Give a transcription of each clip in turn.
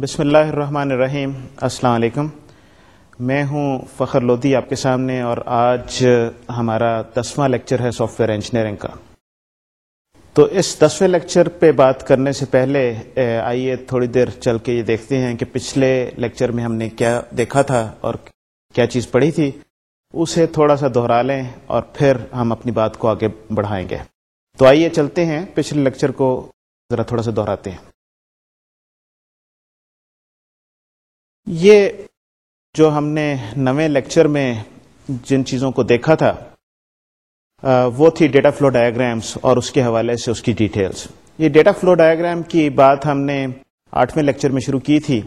بسم اللہ الرحمن الرحیم۔ السلام علیکم۔ میں ہوں فخر لودھی آپ کے سامنے اور آج ہمارا دسواں لیکچر ہے سافٹ ویئر انجینئرنگ کا۔ تو اس دسویں لیکچر پہ بات کرنے سے پہلے آئیے تھوڑی دیر چل کے یہ دیکھتے ہیں کہ پچھلے لیکچر میں ہم نے کیا دیکھا تھا اور کیا چیز پڑھی تھی۔ اسے تھوڑا سا دہرا لیں اور پھر ہم اپنی بات کو آگے بڑھائیں گے۔ تو آئیے چلتے ہیں۔ پچھلے لیکچر کو ذرا تھوڑا سا دہراتے ہیں۔ یہ جو ہم نے نویں لیکچر میں جن چیزوں کو دیکھا تھا وہ تھی ڈیٹا فلو ڈایاگرامس اور اس کے حوالے سے اس کی ڈیٹیلز۔ یہ ڈیٹا فلو ڈایاگرام کی بات ہم نے آٹھویں لیکچر میں شروع کی تھی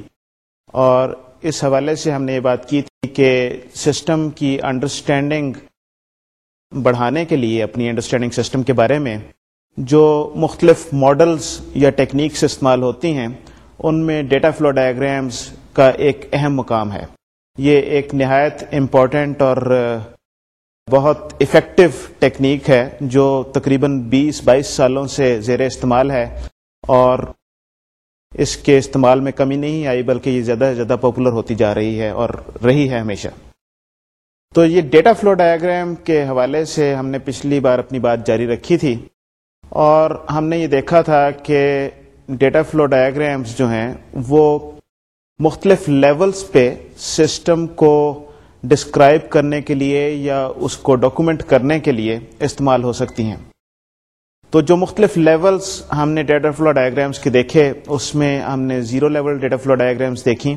اور اس حوالے سے ہم نے یہ بات کی تھی کہ سسٹم کی انڈرسٹینڈنگ بڑھانے کے لیے، اپنی انڈرسٹینڈنگ سسٹم کے بارے میں، جو مختلف ماڈلز یا ٹیکنیکس استعمال ہوتی ہیں، ان میں ڈیٹا فلو ڈایاگرامس کا ایک اہم مقام ہے۔ یہ ایک نہایت امپورٹنٹ اور بہت افیکٹو ٹیکنیک ہے جو تقریباً بیس بائیس سالوں سے زیر استعمال ہے اور اس کے استعمال میں کمی نہیں آئی بلکہ یہ زیادہ سے زیادہ پاپولر ہوتی جا رہی ہے اور رہی ہے ہمیشہ۔ تو یہ ڈیٹا فلو ڈایاگرام کے حوالے سے ہم نے پچھلی بار اپنی بات جاری رکھی تھی اور ہم نے یہ دیکھا تھا کہ ڈیٹا فلو ڈایاگرامس جو ہیں وہ مختلف لیولز پہ سسٹم کو ڈسکرائب کرنے کے لیے یا اس کو ڈاکومنٹ کرنے کے لیے استعمال ہو سکتی ہیں۔ تو جو مختلف لیولز ہم نے ڈیٹا فلو ڈائگرامس کے دیکھے، اس میں ہم نے zero level data flow diagrams دیکھی۔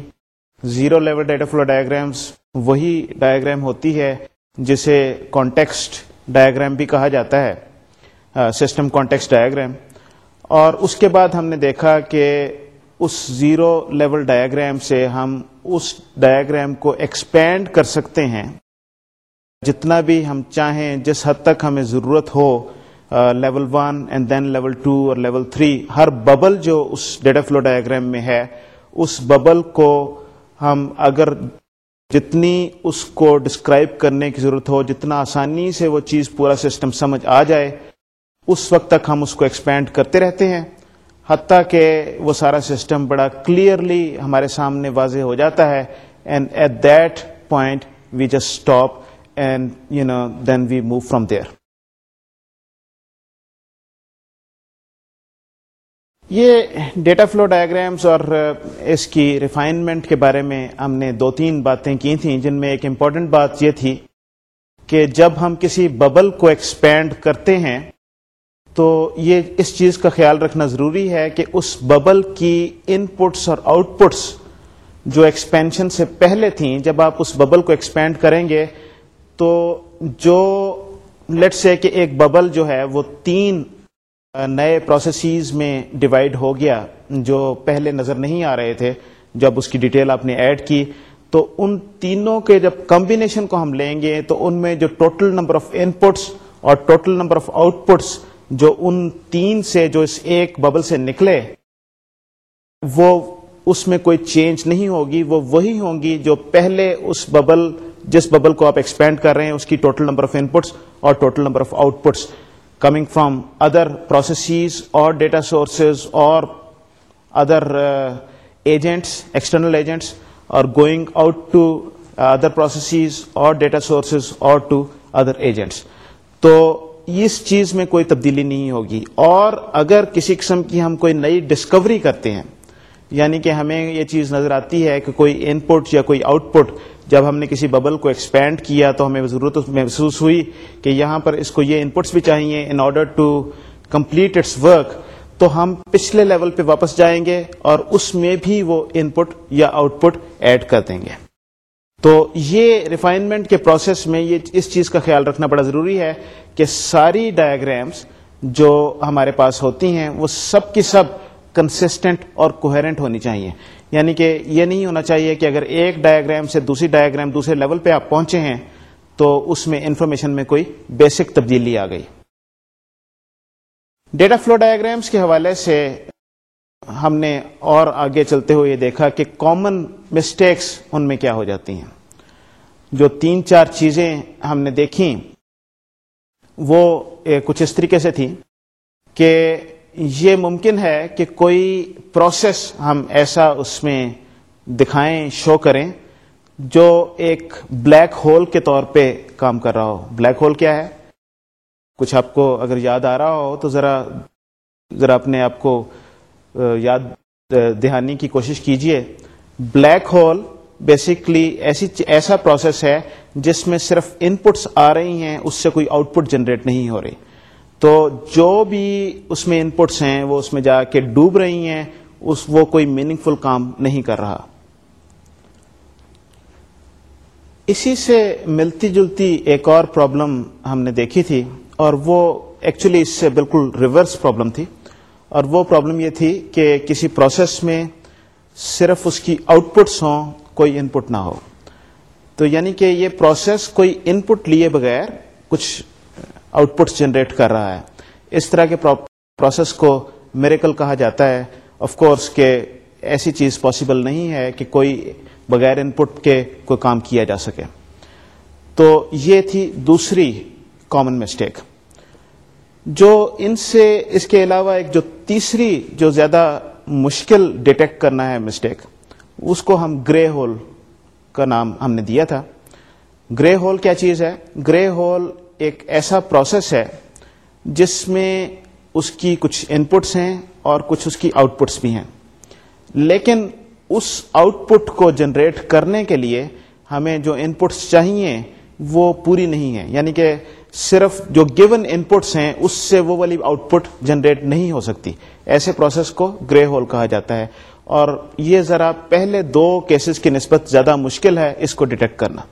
Zero level data flow diagrams وہی ڈائگرام ہوتی ہے جسے کانٹیکسٹ ڈائگرام بھی کہا جاتا ہے سسٹم کانٹیکسٹ ڈائگرام اور اس کے بعد ہم نے دیکھا کہ اس زیرو لیول ڈایاگرام سے ہم اس ڈایاگرام کو ایکسپینڈ کر سکتے ہیں۔ جتنا بھی ہم چاہیں، جس حد تک ہمیں ضرورت ہو level one and then level two اور لیول تھری، ہر ببل جو اس ڈیٹا فلو ڈایاگرام میں ہے، اس ببل کو ہم اگر جتنی اس کو ڈسکرائب کرنے کی ضرورت ہو، جتنا آسانی سے وہ چیز پورا سسٹم سمجھ آ جائے، اس وقت تک ہم اس کو ایکسپینڈ کرتے رہتے ہیں۔ حتیٰ کہ وہ سارا سسٹم بڑا کلیئرلی ہمارے سامنے واضح ہو جاتا ہے and at that point we just stop and you know then we move from there یہ ڈیٹا فلو ڈائگرامس اور uh, اس کی ریفائنمنٹ کے بارے میں ہم نے دو تین باتیں کی تھیں، جن میں ایک امپورٹنٹ بات یہ تھی کہ جب ہم کسی ببل کو ایکسپینڈ کرتے ہیں تو یہ اس چیز کا خیال رکھنا ضروری ہے کہ اس ببل کی ان پٹس اور آؤٹ پٹس جو ایکسپینشن سے پہلے تھیں، جب آپ اس ببل کو ایکسپینڈ کریں گے، تو جو لیٹ سے کہ ایک ببل جو ہے، وہ تین نئے پروسیسز میں ڈیوائڈ ہو گیا، جو پہلے نظر نہیں آ رہے تھے، جب اس کی ڈیٹیل آپ نے ایڈ کی، تو ان تینوں کے جب کمبینیشن کو ہم لیں گے، تو ان میں جو total number of inputs اور total number of outputs جو ان تین سے جو اس ایک ببل سے نکلے، وہ اس میں کوئی چینج نہیں ہوگی، وہ وہی ہوں گی جو پہلے اس ببل، جس ببل کو آپ ایکسپینڈ کر رہے ہیں، اس کی ٹوٹل نمبر آف انپٹس اور total number of outputs coming from other processes اور ڈیٹا سورسز اور ادر ایجنٹس ایکسٹرنل ایجنٹس اور going out to other processes اور ڈیٹا سورسز اور ٹو ادر ایجنٹس تو اس چیز میں کوئی تبدیلی نہیں ہوگی۔ اور اگر کسی قسم کی ہم کوئی نئی ڈسکوری کرتے ہیں یعنی کہ ہمیں یہ چیز نظر آتی ہے کہ کوئی ان پٹ یا کوئی آؤٹ پٹ جب ہم نے کسی ببل کو ایکسپینڈ کیا تو ہمیں ضرورت محسوس ہوئی کہ یہاں پر اس کو یہ ان پٹس بھی چاہیے in order to complete its work تو ہم پچھلے لیول پہ واپس جائیں گے اور اس میں بھی وہ ان پٹ یا آؤٹ پٹ ایڈ کر دیں گے۔ تو یہ ریفائنمنٹ کے پروسیس میں یہ اس چیز کا خیال رکھنا بڑا ضروری ہے کہ ساری ڈائگرامس جو ہمارے پاس ہوتی ہیں، وہ سب کی سب کنسسٹنٹ اور کوہرنٹ ہونی چاہیے۔ یعنی کہ یہ نہیں ہونا چاہیے کہ اگر ایک ڈائگرام سے دوسری ڈائگرام دوسرے لیول پہ آپ پہنچے ہیں تو اس میں انفارمیشن میں کوئی بیسک تبدیلی آ گئی۔ ڈیٹا فلو ڈائگرامس کے حوالے سے ہم نے اور آگے چلتے ہوئے یہ دیکھا کہ کامن مسٹیکس ان میں کیا ہو جاتی ہیں۔ جو تین چار چیزیں ہم نے دیکھی، وہ کچھ اس طریقے سے تھی کہ یہ ممکن ہے کہ کوئی پروسیس ہم ایسا اس میں دکھائیں شو کریں جو ایک بلیک ہول کے طور پہ کام کر رہا ہو۔ بلیک ہول کیا ہے؟ کچھ آپ کو اگر یاد آ رہا ہو تو ذرا ذرا اپنے آپ کو یاد دہانی کی کوشش کیجیے۔ بلیک ہول بیسکلی ایسی ایسا پروسیس ہے جس میں صرف ان پٹس آ رہی ہیں، اس سے کوئی آؤٹ پٹ جنریٹ نہیں ہو رہی۔ تو جو بھی اس میں ان پٹس ہیں، وہ اس میں جا کے ڈوب رہی ہیں، اس، وہ کوئی میننگ فل کام نہیں کر رہا۔ اسی سے ملتی جلتی ایک اور پرابلم ہم نے دیکھی تھی، اور وہ ایکچولی اس سے بالکل ریورس پرابلم تھی۔ اور وہ پرابلم یہ تھی کہ کسی پروسیس میں صرف اس کی آؤٹ پٹس ہوں، کوئی ان پٹ نہ ہو۔ تو یعنی کہ یہ پروسیس کوئی ان پٹ لیے بغیر کچھ آؤٹ پٹس جنریٹ کر رہا ہے۔ اس طرح کے پروسیس کو میریکل کہا جاتا ہے۔ آف کورس کہ ایسی چیز پاسبل نہیں ہے کہ کوئی بغیر ان پٹ کے کوئی کام کیا جا سکے۔ تو یہ تھی دوسری کامن مسٹیک جو ان سے اس کے علاوہ ایک جو تیسری جو زیادہ مشکل ڈیٹیکٹ کرنا ہے مسٹیک، اس کو ہم گرے ہول کا نام ہم نے دیا تھا۔ گرے ہول کیا چیز ہے؟ گرے ہول ایک ایسا پروسیس ہے جس میں اس کی کچھ ان پٹس ہیں اور کچھ اس کی آؤٹ پٹس بھی ہیں۔ لیکن اس آؤٹ پٹ کو جنریٹ کرنے کے لیے ہمیں جو ان پٹس چاہیے وہ پوری نہیں ہے یعنی کہ صرف جو گیون ان پٹس ہیں، اس سے وہ والی آؤٹ پٹ جنریٹ نہیں ہو سکتی۔ ایسے پروسیس کو گرے ہول کہا جاتا ہے۔ اور یہ ذرا پہلے دو کیسز کی نسبت زیادہ مشکل ہے، اس کو ڈیٹیکٹ کرنا۔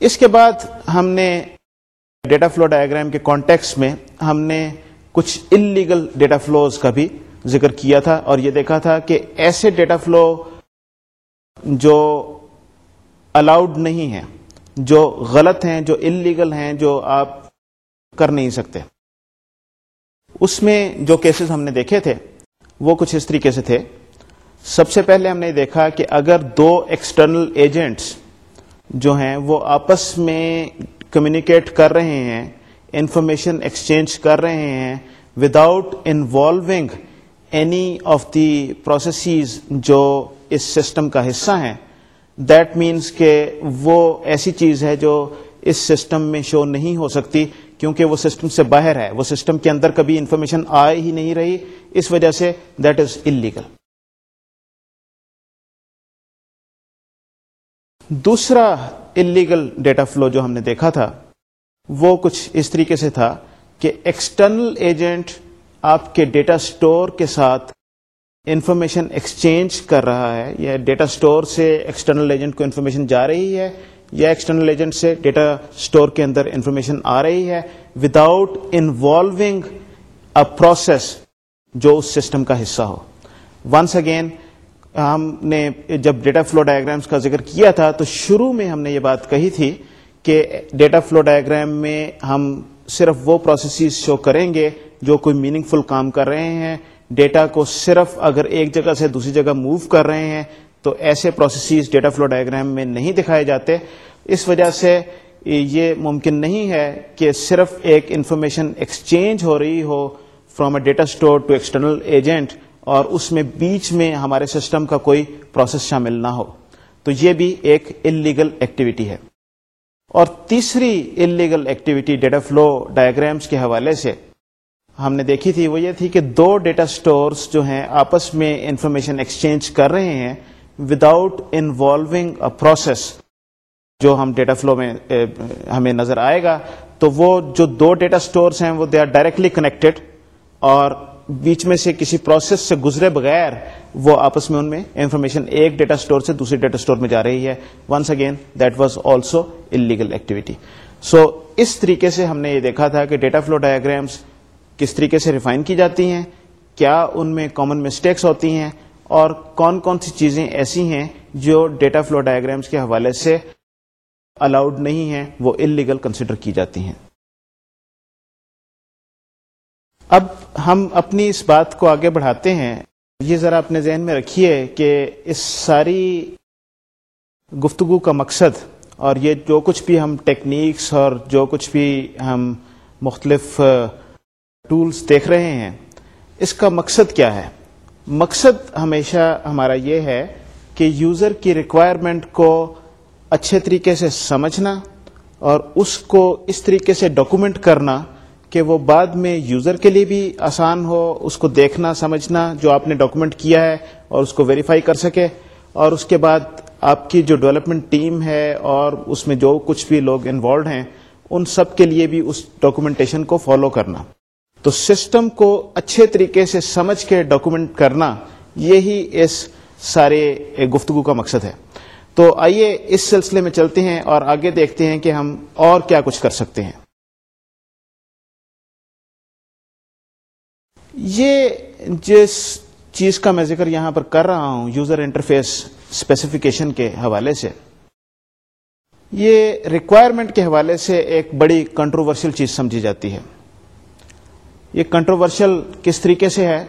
اس کے بعد ہم نے ڈیٹا فلو ڈائگرام کے کانٹیکس میں ہم نے کچھ انلیگل ڈیٹا فلوز کا بھی ذکر کیا تھا۔ اور یہ دیکھا تھا کہ ایسے ڈیٹا فلو جو الاؤڈ نہیں ہیں۔ جو غلط ہیں، جو انلیگل ہیں، جو آپ کر نہیں سکتے۔ اس میں جو کیسز ہم نے دیکھے تھے، وہ کچھ اس طریقے سے تھے۔ سب سے پہلے ہم نے دیکھا کہ اگر دو ایکسٹرنل ایجنٹس جو ہیں، وہ آپس میں کمیونیکیٹ کر رہے ہیں انفارمیشن ایکسچینج کر رہے ہیں without involving any of the processes جو اس سسٹم کا حصہ ہیں دیٹ مینس کہ وہ ایسی چیز ہے جو اس سسٹم میں شو نہیں ہو سکتی، کیونکہ وہ سسٹم سے باہر ہے۔ وہ سسٹم کے اندر کبھی انفارمیشن آئے ہی نہیں رہی۔ اس وجہ سے دیٹ از انلیگل دوسرا انلیگل ڈیٹا فلو جو ہم نے دیکھا تھا، وہ کچھ اس طریقے سے تھا کہ ایکسٹرنل ایجنٹ آپ کے ڈیٹا سٹور کے ساتھ انفارمیشن ایکسچینج کر رہا ہے، یا ڈیٹا سٹور سے ایکسٹرنل ایجنٹ کو انفارمیشن جا رہی ہے، یا ایکسٹرنل ایجنٹ سے ڈیٹا سٹور کے اندر انفارمیشن آ رہی ہے۔ وداؤٹ انوالوگ ا پروسیس جو اس سسٹم کا حصہ ہو۔ ونس اگین ہم نے جب ڈیٹا فلو ڈائگرامس کا ذکر کیا تھا، تو شروع میں ہم نے یہ بات کہی تھی کہ ڈیٹا فلو ڈائگرام میں ہم صرف وہ پروسیسز شو کریں گے جو کوئی میننگ فل کام کر رہے ہیں۔ ڈیٹا کو صرف اگر ایک جگہ سے دوسری جگہ موو کر رہے ہیں، تو ایسے پروسیسز ڈیٹا فلو ڈائگرام میں نہیں دکھائے جاتے۔ اس وجہ سے یہ ممکن نہیں ہے کہ صرف ایک انفارمیشن ایکسچینج ہو رہی ہو from a data store to external agent اور اس میں بیچ میں ہمارے سسٹم کا کوئی پروسیس شامل نہ ہو۔ تو یہ بھی ایک انلیگل ایکٹیویٹی ہے۔ اور تیسری illegal activity data flow diagrams کے حوالے سے ہم نے دیکھی تھی، وہ یہ تھی کہ دو ڈیٹا سٹورز جو ہیں آپس میں انفارمیشن ایکسچینج کر رہے ہیں وداؤٹ انوالوگ اے پروسیس جو ہم ڈیٹا فلو میں ہمیں نظر آئے گا، تو وہ جو دو ڈیٹا سٹورز ہیں، وہ دے آر ڈائریکٹلی کنیکٹڈ اور بیچ میں سے کسی پروسیس سے گزرے بغیر وہ آپس میں ان میں انفارمیشن ایک ڈیٹا اسٹور سے دوسرے ڈیٹا اسٹور میں جا رہی ہے۔ Once again that was also illegal activity so اس طریقے سے ہم نے یہ دیکھا تھا کہ ڈیٹا فلو ڈایاگرامس کس طریقے سے ریفائن کی جاتی ہیں، کیا ان میں کامن مسٹیکس ہوتی ہیں، اور کون کون سی چیزیں ایسی ہیں جو ڈیٹا فلو ڈایاگرامس کے حوالے سے الاؤڈ نہیں ہیں، وہ انلیگل کنسیڈر کی جاتی ہیں۔ اب ہم اپنی اس بات کو آگے بڑھاتے ہیں۔ یہ ذرا اپنے ذہن میں رکھیے کہ اس ساری گفتگو کا مقصد اور یہ جو کچھ بھی ہم ٹیکنیکس اور جو کچھ بھی ہم مختلف ٹولز دیکھ رہے ہیں، اس کا مقصد کیا ہے؟ مقصد ہمیشہ ہمارا یہ ہے کہ یوزر کی ریکوائرمنٹ کو اچھے طریقے سے سمجھنا اور اس کو اس طریقے سے ڈاکومنٹ کرنا کہ وہ بعد میں یوزر کے لیے بھی آسان ہو، اس کو دیکھنا، سمجھنا جو آپ نے ڈاکومنٹ کیا ہے اور اس کو ویریفائی کر سکے۔ اور اس کے بعد آپ کی جو ڈیولپمنٹ ٹیم ہے اور اس میں جو کچھ بھی لوگ انوالوڈ ہیں، ان سب کے لیے بھی اس ڈاکومنٹیشن کو فالو کرنا۔ تو سسٹم کو اچھے طریقے سے سمجھ کے ڈاکومنٹ کرنا یہی اس سارے گفتگو کا مقصد ہے۔ تو آئیے اس سلسلے میں چلتے ہیں اور آگے دیکھتے ہیں کہ ہم اور کیا کچھ کر سکتے ہیں۔ یہ جس چیز کا میں ذکر یہاں پر کر رہا ہوں یوزر انٹرفیس اسپیسیفکیشن کے حوالے سے، یہ ریکوائرمنٹ کے حوالے سے ایک بڑی کنٹروورشل چیز سمجھی جاتی ہے۔ یہ کنٹروورشل کس طریقے سے ہے؟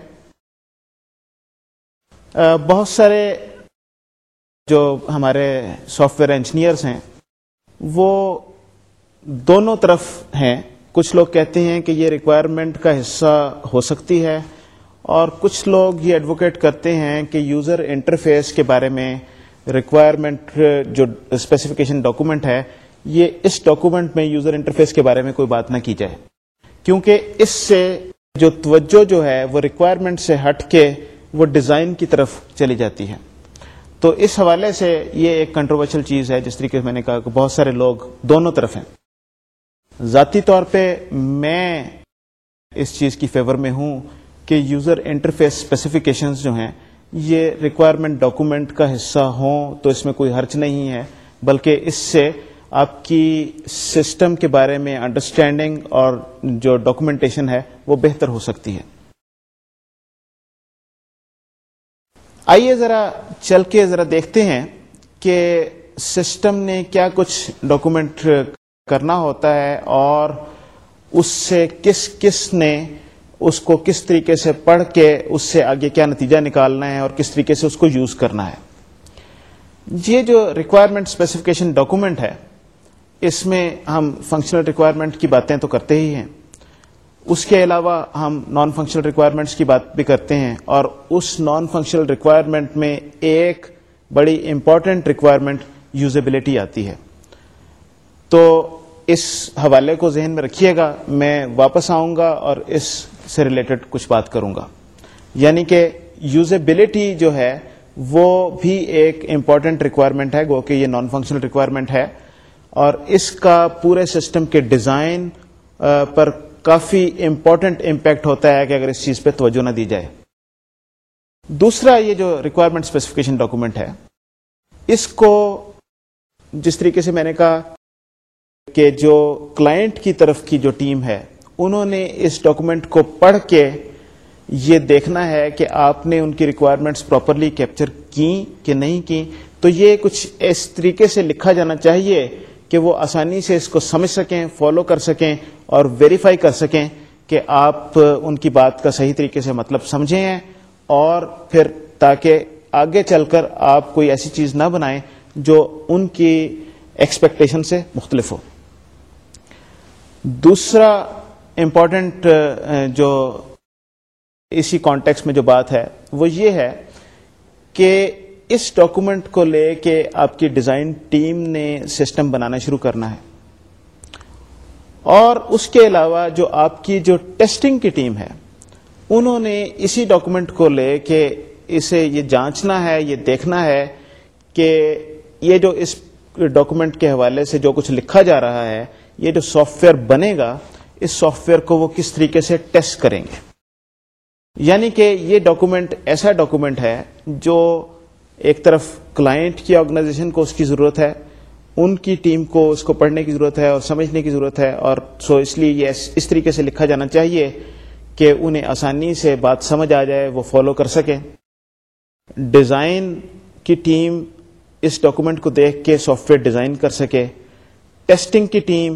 بہت سارے جو ہمارے سافٹ ویئر انجینئرس ہیں، وہ دونوں طرف ہیں۔ کچھ لوگ کہتے ہیں کہ یہ ریکوائرمنٹ کا حصہ ہو سکتی ہے، اور کچھ لوگ یہ ایڈوکیٹ کرتے ہیں کہ یوزر انٹرفیس کے بارے میں ریکوائرمنٹ جو اسپیسیفکیشن ڈاکومنٹ ہے، یہ اس ڈاکومنٹ میں یوزر انٹرفیس کے بارے میں کوئی بات نہ کی جائے۔ کیونکہ اس سے جو توجہ جو ہے وہ ریکوائرمنٹ سے ہٹ کے وہ ڈیزائن کی طرف چلی جاتی ہے۔ تو اس حوالے سے یہ ایک کنٹروورشل چیز ہے، جس طریقے سے میں نے کہا کہ بہت سارے لوگ دونوں طرف ہیں۔ ذاتی طور پہ میں اس چیز کی فیور میں ہوں کہ یوزر انٹرفیس اسپیسیفکیشنز جو ہیں، یہ ریکوائرمنٹ ڈاکومنٹ کا حصہ ہوں تو اس میں کوئی حرچ نہیں ہے، بلکہ اس سے آپ کی سسٹم کے بارے میں انڈرسٹینڈنگ اور جو ڈاکومنٹیشن ہے وہ بہتر ہو سکتی ہے۔ آئیے ذرا چل کے ذرا دیکھتے ہیں کہ سسٹم نے کیا کچھ ڈاکومنٹ کرنا ہوتا ہے اور اس سے کس کس نے اس کو کس طریقے سے پڑھ کے اس سے آگے کیا نتیجہ نکالنا ہے اور کس طریقے سے اس کو یوز کرنا ہے۔ یہ جو ریکوائرمنٹ اسپیسیفکیشن ڈاکومنٹ ہے اس میں ہم فنکشنل ریکوائرمنٹ کی باتیں تو کرتے ہی ہیں۔ اس کے علاوہ ہم نان فنکشنل ریکوائرمنٹس کی بات بھی کرتے ہیں اور اس نان فنکشنل ریکوائرمنٹ میں ایک بڑی امپورٹنٹ ریکوائرمنٹ یوزیبلٹی آتی ہے۔ تو اس حوالے کو ذہن میں رکھیے گا، میں واپس آؤں گا اور اس سے ریلیٹڈ کچھ بات کروں گا۔ یعنی کہ یوزیبلٹی جو ہے، وہ بھی ایک امپورٹنٹ ریکوائرمنٹ ہے، گو کہ یہ نان فنکشنل ریکوائرمنٹ ہے۔ اور اس کا پورے سسٹم کے ڈیزائن پر کافی امپورٹنٹ امپیکٹ ہوتا ہے کہ اگر اس چیز پہ توجہ نہ دی جائے۔ دوسرا یہ جو ریکوائرمنٹ اسپیسیفکیشن ڈاکومنٹ ہے، اس کو جس طریقے سے میں نے کہا کہ جو کلائنٹ کی طرف کی جو ٹیم ہے، انہوں نے اس ڈاکومنٹ کو پڑھ کے یہ دیکھنا ہے کہ آپ نے ان کی ریکوائرمنٹس پراپرلی کیپچر کی کہ نہیں کی تو یہ کچھ اس طریقے سے لکھا جانا چاہیے کہ وہ آسانی سے اس کو سمجھ سکیں فالو کر سکیں اور ویریفائی کر سکیں کہ آپ ان کی بات کا صحیح طریقے سے مطلب سمجھے ہیں اور پھر تاکہ آگے چل کر آپ کوئی ایسی چیز نہ بنائیں جو ان کی ایکسپیکٹیشن سے مختلف ہو۔ دوسرا امپورٹنٹ جو اسی کانٹیکس میں جو بات ہے وہ یہ ہے کہ اس ڈاکومنٹ کو لے کے آپ کی ڈیزائن ٹیم نے سسٹم بنانا شروع کرنا ہے۔ اور اس کے علاوہ جو آپ کی جو ٹیسٹنگ کی ٹیم ہے، انہوں نے اسی ڈاکومنٹ کو لے کے اسے یہ جانچنا ہے، یہ دیکھنا ہے کہ یہ جو اس ڈاکومنٹ کے حوالے سے جو کچھ لکھا جا رہا ہے، یہ جو سافٹ ویئر بنے گا، اس سافٹ ویئر کو وہ کس طریقے سے ٹیسٹ کریں گے۔ یعنی کہ یہ ڈاکومنٹ ایسا ڈاکومنٹ ہے جو ایک طرف کلائنٹ کی آرگنائزیشن کو اس کی ضرورت ہے، ان کی ٹیم کو اس کو پڑھنے کی ضرورت ہے اور سمجھنے کی ضرورت ہے اور سو اس لیے یہ اس طریقے سے لکھا جانا چاہیے کہ انہیں آسانی سے بات سمجھ آ جائے، وہ فالو کر سکیں۔ ڈیزائن کی ٹیم اس ڈاکومنٹ کو دیکھ کے سافٹ ویئر ڈیزائن کر سکے۔ ٹیسٹنگ کی ٹیم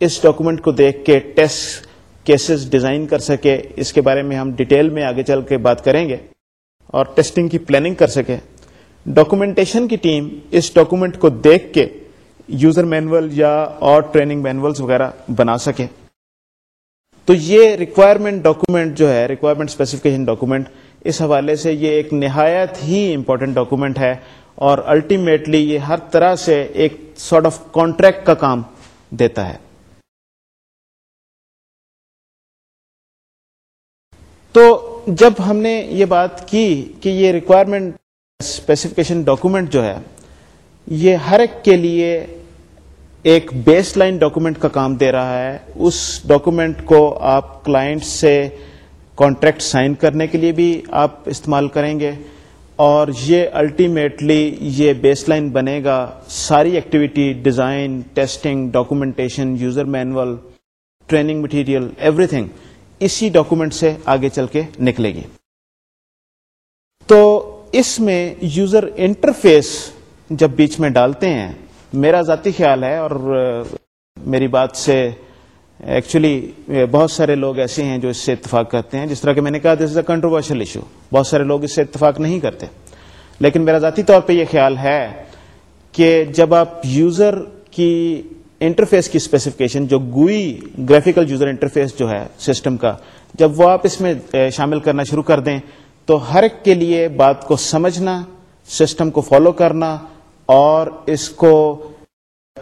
اس ڈاکومنٹ کو دیکھ کے ٹیسٹ کیسز ڈیزائن کر سکے۔ اس کے بارے میں ہم ڈیٹیل میں آگے چل کے بات کریں گے اور ٹیسٹنگ کی پلاننگ کر سکے ڈاکومنٹیشن کی ٹیم اس ڈاکومنٹ کو دیکھ کے یوزر مینول یا اور ٹریننگ مینولز وغیرہ بنا سکے۔ تو یہ ریکوائرمنٹ ڈاکومنٹ جو ہے ریکوائرمنٹ اسپیسیفکیشن ڈاکومنٹ اس حوالے سے یہ ایک نہایت ہی امپورٹنٹ ڈاکومنٹ ہے اور الٹیمیٹلی یہ ہر طرح سے ایک سارٹ آف کانٹریکٹ کا کام دیتا ہے۔ تو جب ہم نے یہ بات کی کہ یہ ریکوائرمنٹ اسپیسیفکیشن ڈاکومنٹ جو ہے، یہ ہر ایک کے لیے ایک بیس لائن ڈاکومنٹ کا کام دے رہا ہے۔ اس ڈاکومنٹ کو آپ کلائنٹ سے کانٹریکٹ سائن کرنے کے لیے بھی آپ استعمال کریں گے۔ اور یہ الٹیمیٹلی یہ بیس لائن بنے گا۔ ساری activity design testing documentation user manual training material everything اسی ڈاکومنٹ سے آگے چل کے نکلے گی۔ تو اس میں یوزر انٹرفیس جب بیچ میں ڈالتے ہیں، میرا ذاتی خیال ہے اور میری بات سے ایکچولی بہت سارے لوگ ایسے ہیں جو اس سے اتفاق کرتے ہیں، جس طرح کہ میں نے کہا دس از اے کنٹروورشل ایشو بہت سارے لوگ اس سے اتفاق نہیں کرتے۔ لیکن میرا ذاتی طور پہ یہ خیال ہے کہ جب آپ یوزر کی انٹرفیس کی اسپیسیفکیشن جو گوئی گرافیکل یوزر انٹرفیس جو ہے سسٹم کا، جب وہ آپ اس میں شامل کرنا شروع کر دیں تو ہر ایک کے لیے بات کو سمجھنا، سسٹم کو فالو کرنا اور اس کو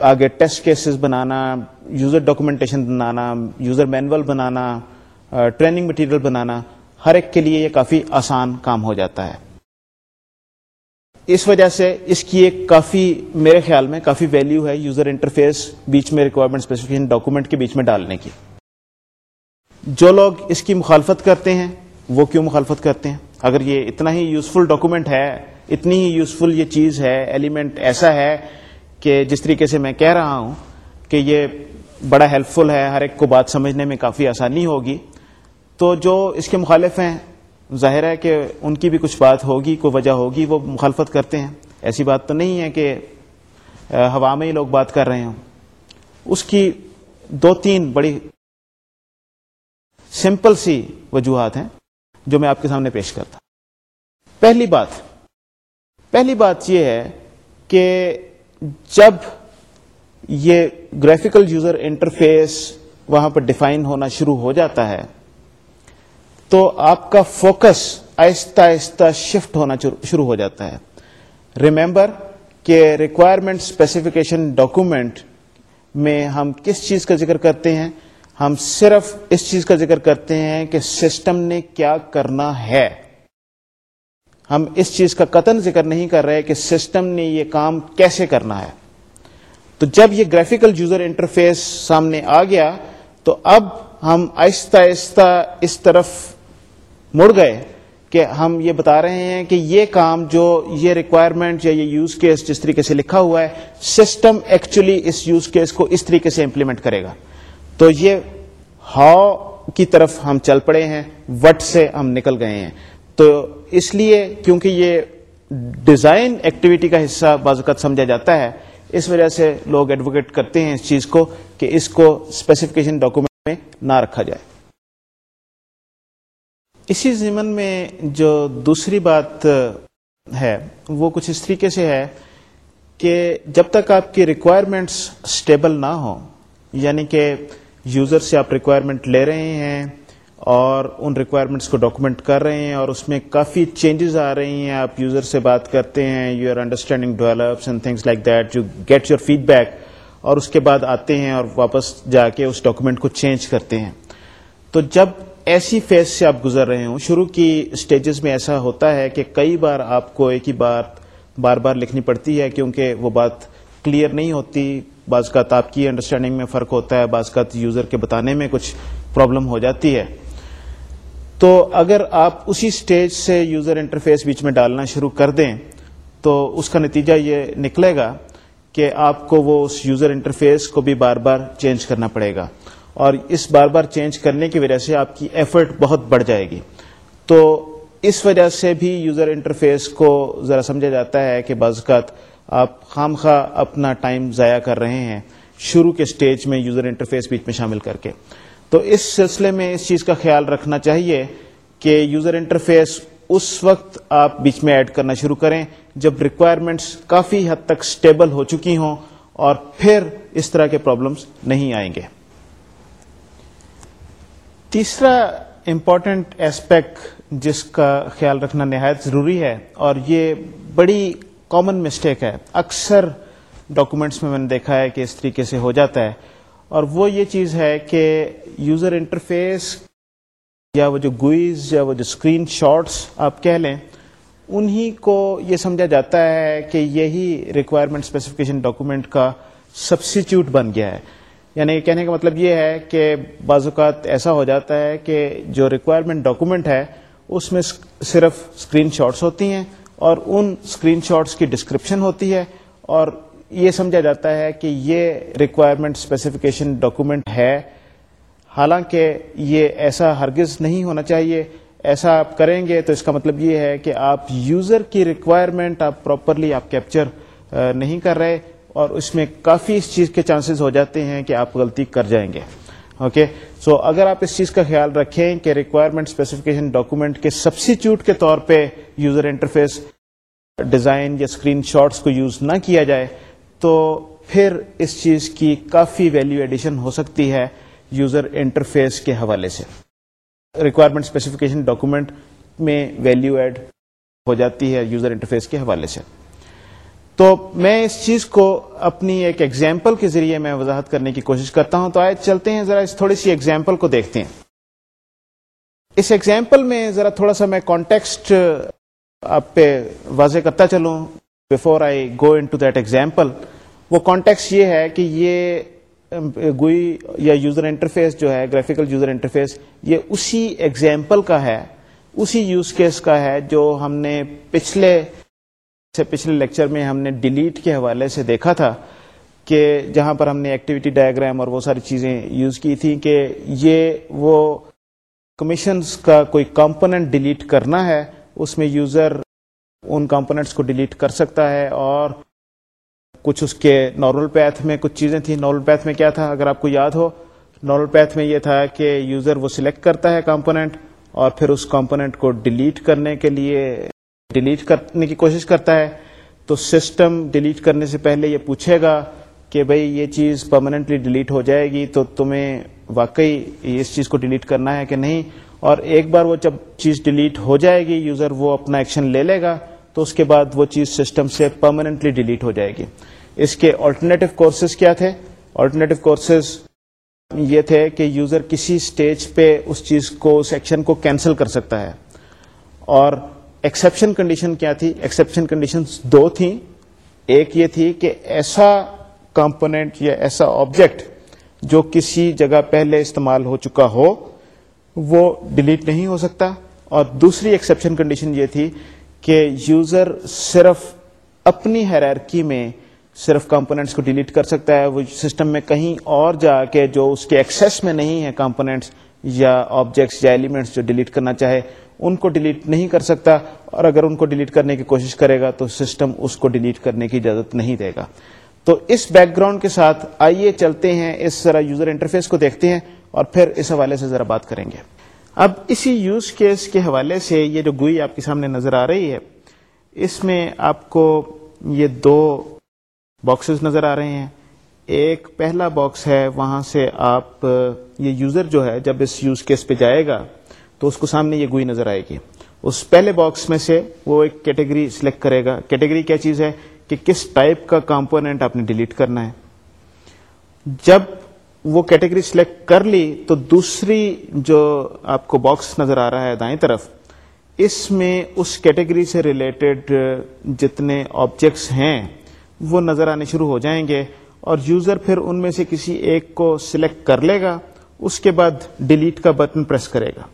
آگے ٹیسٹ کیسز بنانا، یوزر ڈاکومنٹیشن بنانا، یوزر مینول بنانا، ٹریننگ مٹیریل بنانا، ہر ایک کے لیے یہ کافی آسان کام ہو جاتا ہے۔ اس وجہ سے اس کی ایک کافی میرے خیال میں کافی ویلیو ہے یوزر انٹرفیس بیچ میں ریکوائرمنٹ اسپیسیفکیشن ڈاکومنٹ کے بیچ میں ڈالنے کی۔ جو لوگ اس کی مخالفت کرتے ہیں، وہ کیوں مخالفت کرتے ہیں؟ اگر یہ اتنا ہی یوزفل ڈاکومنٹ ہے، اتنی ہی یوزفل یہ چیز ہے ایلیمنٹ ایسا ہے کہ جس طریقے سے میں کہہ رہا ہوں کہ یہ بڑا ہیلپ فل ہے، ہر ایک کو بات سمجھنے میں کافی آسانی ہوگی۔ تو جو اس کے مخالف ہیں، ظاہر ہے کہ ان کی بھی کچھ بات ہوگی، کوئی وجہ ہوگی، وہ مخالفت کرتے ہیں۔ ایسی بات تو نہیں ہے کہ ہوا میں ہی لوگ بات کر رہے ہوں۔ اس کی دو تین بڑی سمپل سی وجوہات ہیں جو میں آپ کے سامنے پیش کرتا پہلی بات پہلی بات یہ ہے کہ جب یہ گرافیکل یوزر انٹرفیس وہاں پر ڈیفائن ہونا شروع ہو جاتا ہے، تو آپ کا فوکس آہستہ آہستہ شفٹ ہونا شروع ہو جاتا ہے۔ ریمبر کہ ریکوائرمنٹ اسپیسیفکیشن ڈاکومنٹ میں ہم کس چیز کا ذکر کرتے ہیں؟ ہم صرف اس چیز کا ذکر کرتے ہیں کہ سسٹم نے کیا کرنا ہے۔ ہم اس چیز کا قطن ذکر نہیں کر رہے کہ سسٹم نے یہ کام کیسے کرنا ہے۔ تو جب یہ گرافیکل یوزر انٹرفیس سامنے آ گیا، تو اب ہم آہستہ آہستہ اس طرف مڑ گئے کہ ہم یہ بتا رہے ہیں کہ یہ کام جو یہ ریکوائرمنٹ یا یہ یوز کیس جس طریقے سے لکھا ہوا ہے، سسٹم ایکچولی اس یوز کیس کو اس طریقے سے امپلیمنٹ کرے گا۔ تو یہ ہاؤ کی طرف ہم چل پڑے ہیں وٹ سے ہم نکل گئے ہیں۔ تو اس لیے کیونکہ یہ ڈیزائن ایکٹیویٹی کا حصہ بعض اوقات سمجھا جاتا ہے، اس وجہ سے لوگ ایڈوکیٹ کرتے ہیں اس چیز کو کہ اس کو اسپیسیفکیشن ڈاکومنٹ میں نہ رکھا جائے۔ اسی زمن میں جو دوسری بات ہے، وہ کچھ اس طریقے سے ہے کہ جب تک آپ کی ریکوائرمنٹس اسٹیبل نہ ہوں یعنی کہ یوزر سے آپ ریکوائرمنٹ لے رہے ہیں اور ان ریکوائرمنٹس کو ڈاکومنٹ کر رہے ہیں اور اس میں کافی چینجز آ رہی ہیں۔ آپ یوزر سے بات کرتے ہیں you are understanding develops and things like that you get your feedback اور اس کے بعد آتے ہیں اور واپس جا کے اس ڈاکومنٹ کو چینج کرتے ہیں۔ تو جب ایسی فیز سے آپ گزر رہے ہوں، شروع کی اسٹیجز میں ایسا ہوتا ہے کہ کئی بار آپ کو ایک ہی بات بار بار لکھنی پڑتی ہے کیونکہ وہ بات کلیئر نہیں ہوتی۔ بعض کا آپ کی انڈرسٹینڈنگ میں فرق ہوتا ہے، بعض کا یوزر کے بتانے میں کچھ پرابلم ہو جاتی ہے۔ تو اگر آپ اسی سٹیج سے یوزر انٹرفیس بیچ میں ڈالنا شروع کر دیں، تو اس کا نتیجہ یہ نکلے گا کہ آپ کو وہ اس یوزر انٹرفیس کو بھی بار بار چینج کرنا پڑے گا۔ اور اس بار بار چینج کرنے کی وجہ سے آپ کی ایفرٹ بہت بڑھ جائے گی۔ تو اس وجہ سے بھی یوزر انٹرفیس کو ذرا سمجھا جاتا ہے کہ بعض اوقات آپ خام خواہ اپنا ٹائم ضائع کر رہے ہیں شروع کے سٹیج میں یوزر انٹرفیس بیچ میں شامل کر کے۔ تو اس سلسلے میں اس چیز کا خیال رکھنا چاہیے کہ یوزر انٹرفیس اس وقت آپ بیچ میں ایڈ کرنا شروع کریں جب ریکوائرمنٹس کافی حد تک سٹیبل ہو چکی ہوں اور پھر اس طرح کے پرابلمس نہیں آئیں گے۔ تیسرا امپورٹنٹ ایسپیکٹ جس کا خیال رکھنا نہایت ضروری ہے اور یہ بڑی کامن مسٹیک ہے۔ اکثر ڈاکومنٹس میں میں نے دیکھا ہے کہ اس طریقے سے ہو جاتا ہے۔ اور وہ یہ چیز ہے کہ یوزر انٹرفیس یا وہ جو گوئز یا وہ جو اسکرین شاٹس آپ کہہ لیں، انہی کو یہ سمجھا جاتا ہے کہ یہی ریکوائرمنٹ اسپیسیفکیشن ڈاکومنٹ کا سبسٹیچیوٹ بن گیا ہے۔ یعنی کہنے کا مطلب یہ ہے کہ بعض اوقات ایسا ہو جاتا ہے کہ جو ریکوائرمنٹ ڈاکومنٹ ہے، اس میں صرف اسکرین شاٹس ہوتی ہیں اور ان اسکرین شاٹس کی ڈسکرپشن ہوتی ہے اور یہ سمجھا جاتا ہے کہ یہ ریکوائرمنٹ اسپیسیفکیشن ڈاکومنٹ ہے۔ حالانکہ یہ ایسا ہرگز نہیں ہونا چاہیے۔ ایسا آپ کریں گے تو اس کا مطلب یہ ہے کہ آپ یوزر کی ریکوائرمنٹ آپ پراپرلی آپ کیپچر نہیں کر رہے اور اس میں کافی اس چیز کے چانسز ہو جاتے ہیں کہ آپ غلطی کر جائیں گے۔ اوکے؟ سو اگر آپ اس چیز کا خیال رکھیں کہ ریکوائرمنٹ اسپیسیفکیشن ڈاکومنٹ کے سبسٹیچیوٹ کے طور پہ یوزر انٹرفیس ڈیزائن یا اسکرین شاٹس کو یوز نہ کیا جائے تو پھر اس چیز کی کافی ویلیو ایڈیشن ہو سکتی ہے یوزر انٹرفیس کے حوالے سے۔ ریکوائرمنٹ اسپیسیفکیشن ڈاکومنٹ میں ویلیو ایڈ ہو جاتی ہے یوزر انٹرفیس کے حوالے سے۔ تو میں اس چیز کو اپنی ایک ایگزامپل کے ذریعے میں وضاحت کرنے کی کوشش کرتا ہوں۔ تو آئے چلتے ہیں، ذرا اس تھوڑی سی ایگزامپل کو دیکھتے ہیں۔ اس ایگزامپل میں ذرا تھوڑا سا میں کانٹیکسٹ آپ پہ واضح کرتا چلوں۔ Before I go into that example وہ کانٹیکس یہ ہے کہ یہ گوئی یا یوزر انٹرفیس جو ہے گرافیکل یوزر انٹرفیس یہ اسی ایگزامپل کا ہے، اسی یوز کیس کا ہے جو ہم نے پچھلے، سے پچھلے لیکچر میں ہم نے ڈیلیٹ کے حوالے سے دیکھا تھا کہ جہاں پر ہم نے ایکٹیویٹی ڈائگرام اور وہ ساری چیزیں یوز کی تھیں کہ یہ وہ کمیشنز کا کوئی کمپوننٹ ڈیلیٹ کرنا ہے، اس میں یوزر ان کمپوننٹس کو ڈیلیٹ کر سکتا ہے اور کچھ اس کے نارمل پیتھ میں کچھ چیزیں تھیں۔ نارمل پیتھ میں کیا تھا؟ اگر آپ کو یاد ہو نارمل پیتھ میں یہ تھا کہ یوزر وہ سلیکٹ کرتا ہے کمپوننٹ اور پھر اس کمپوننٹ کو ڈیلیٹ کرنے کے لیے ڈیلیٹ کرنے کی کوشش کرتا ہے۔ تو سسٹم ڈیلیٹ کرنے سے پہلے یہ پوچھے گا کہ بھئی یہ چیز پرماننٹلی ڈیلیٹ ہو جائے گی تو تمہیں واقعی اس چیز کو ڈیلیٹ کرنا ہے کہ نہیں؟ اور ایک بار وہ جب چیز ڈیلیٹ ہو جائے گی یوزر وہ اپنا ایکشن لے لے گا۔ تو اس کے بعد وہ چیز سسٹم سے پرماننٹلی ڈیلیٹ ہو جائے گی۔ اس کے آلٹرنیٹو کورسز کیا تھے؟ آلٹرنیٹو کورسز یہ تھے کہ یوزر کسی سٹیج پہ اس چیز کو، اس ایکشن کو کینسل کر سکتا ہے۔ اور ایکسپشن کنڈیشن کیا تھی؟ ایکسپشن کنڈیشن دو تھیں۔ ایک یہ تھی کہ ایسا کمپونیٹ یا ایسا آبجیکٹ جو کسی جگہ پہلے استعمال ہو چکا ہو، وہ ڈیلیٹ نہیں ہو سکتا۔ اور دوسری ایکسپشن کنڈیشن یہ تھی کہ یوزر صرف اپنی حیرارکی میں صرف کمپونیٹس کو ڈیلیٹ کر سکتا ہے، وہ سسٹم میں کہیں اور جا کے جو اس کے ایکسیس میں نہیں ہے کمپونیٹس یا آبجیکٹس یا ایلیمنٹس جو ڈیلیٹ کرنا چاہے، ان کو ڈیلیٹ نہیں کر سکتا۔ اور اگر ان کو ڈیلیٹ کرنے کی کوشش کرے گا تو سسٹم اس کو ڈیلیٹ کرنے کی اجازت نہیں دے گا۔ تو اس بیک گراؤنڈ کے ساتھ آئیے، چلتے ہیں، اس ذرا یوزر انٹرفیس کو دیکھتے ہیں اور پھر اس حوالے سے ذرا بات کریں گے۔ اب اسی یوز کیس کے حوالے سے یہ جو گوئی آپ کے سامنے نظر آ رہی ہے، اس میں آپ کو یہ دو باکسز نظر آ رہے ہیں۔ ایک پہلا باکس ہے، وہاں سے آپ، یہ یوزر جو ہے، جب اس یوز کیس پہ جائے گا، تو اس کو سامنے یہ گوئی نظر آئے گی۔ اس پہلے باکس میں سے وہ ایک کیٹیگری سلیکٹ کرے گا۔ کیٹیگری کیا چیز ہے؟ کہ کس ٹائپ کا کمپونیٹ آپ نے ڈیلیٹ کرنا ہے۔ جب وہ کیٹیگری سلیکٹ کر لی تو دوسری جو آپ کو باکس نظر آ رہا ہے دائیں طرف، اس میں اس کیٹیگری سے ریلیٹڈ جتنے آبجیکٹس ہیں، وہ نظر آنے شروع ہو جائیں گے اور یوزر پھر ان میں سے کسی ایک کو سلیکٹ کر لے گا، اس کے بعد ڈیلیٹ کا بٹن پریس کرے گا۔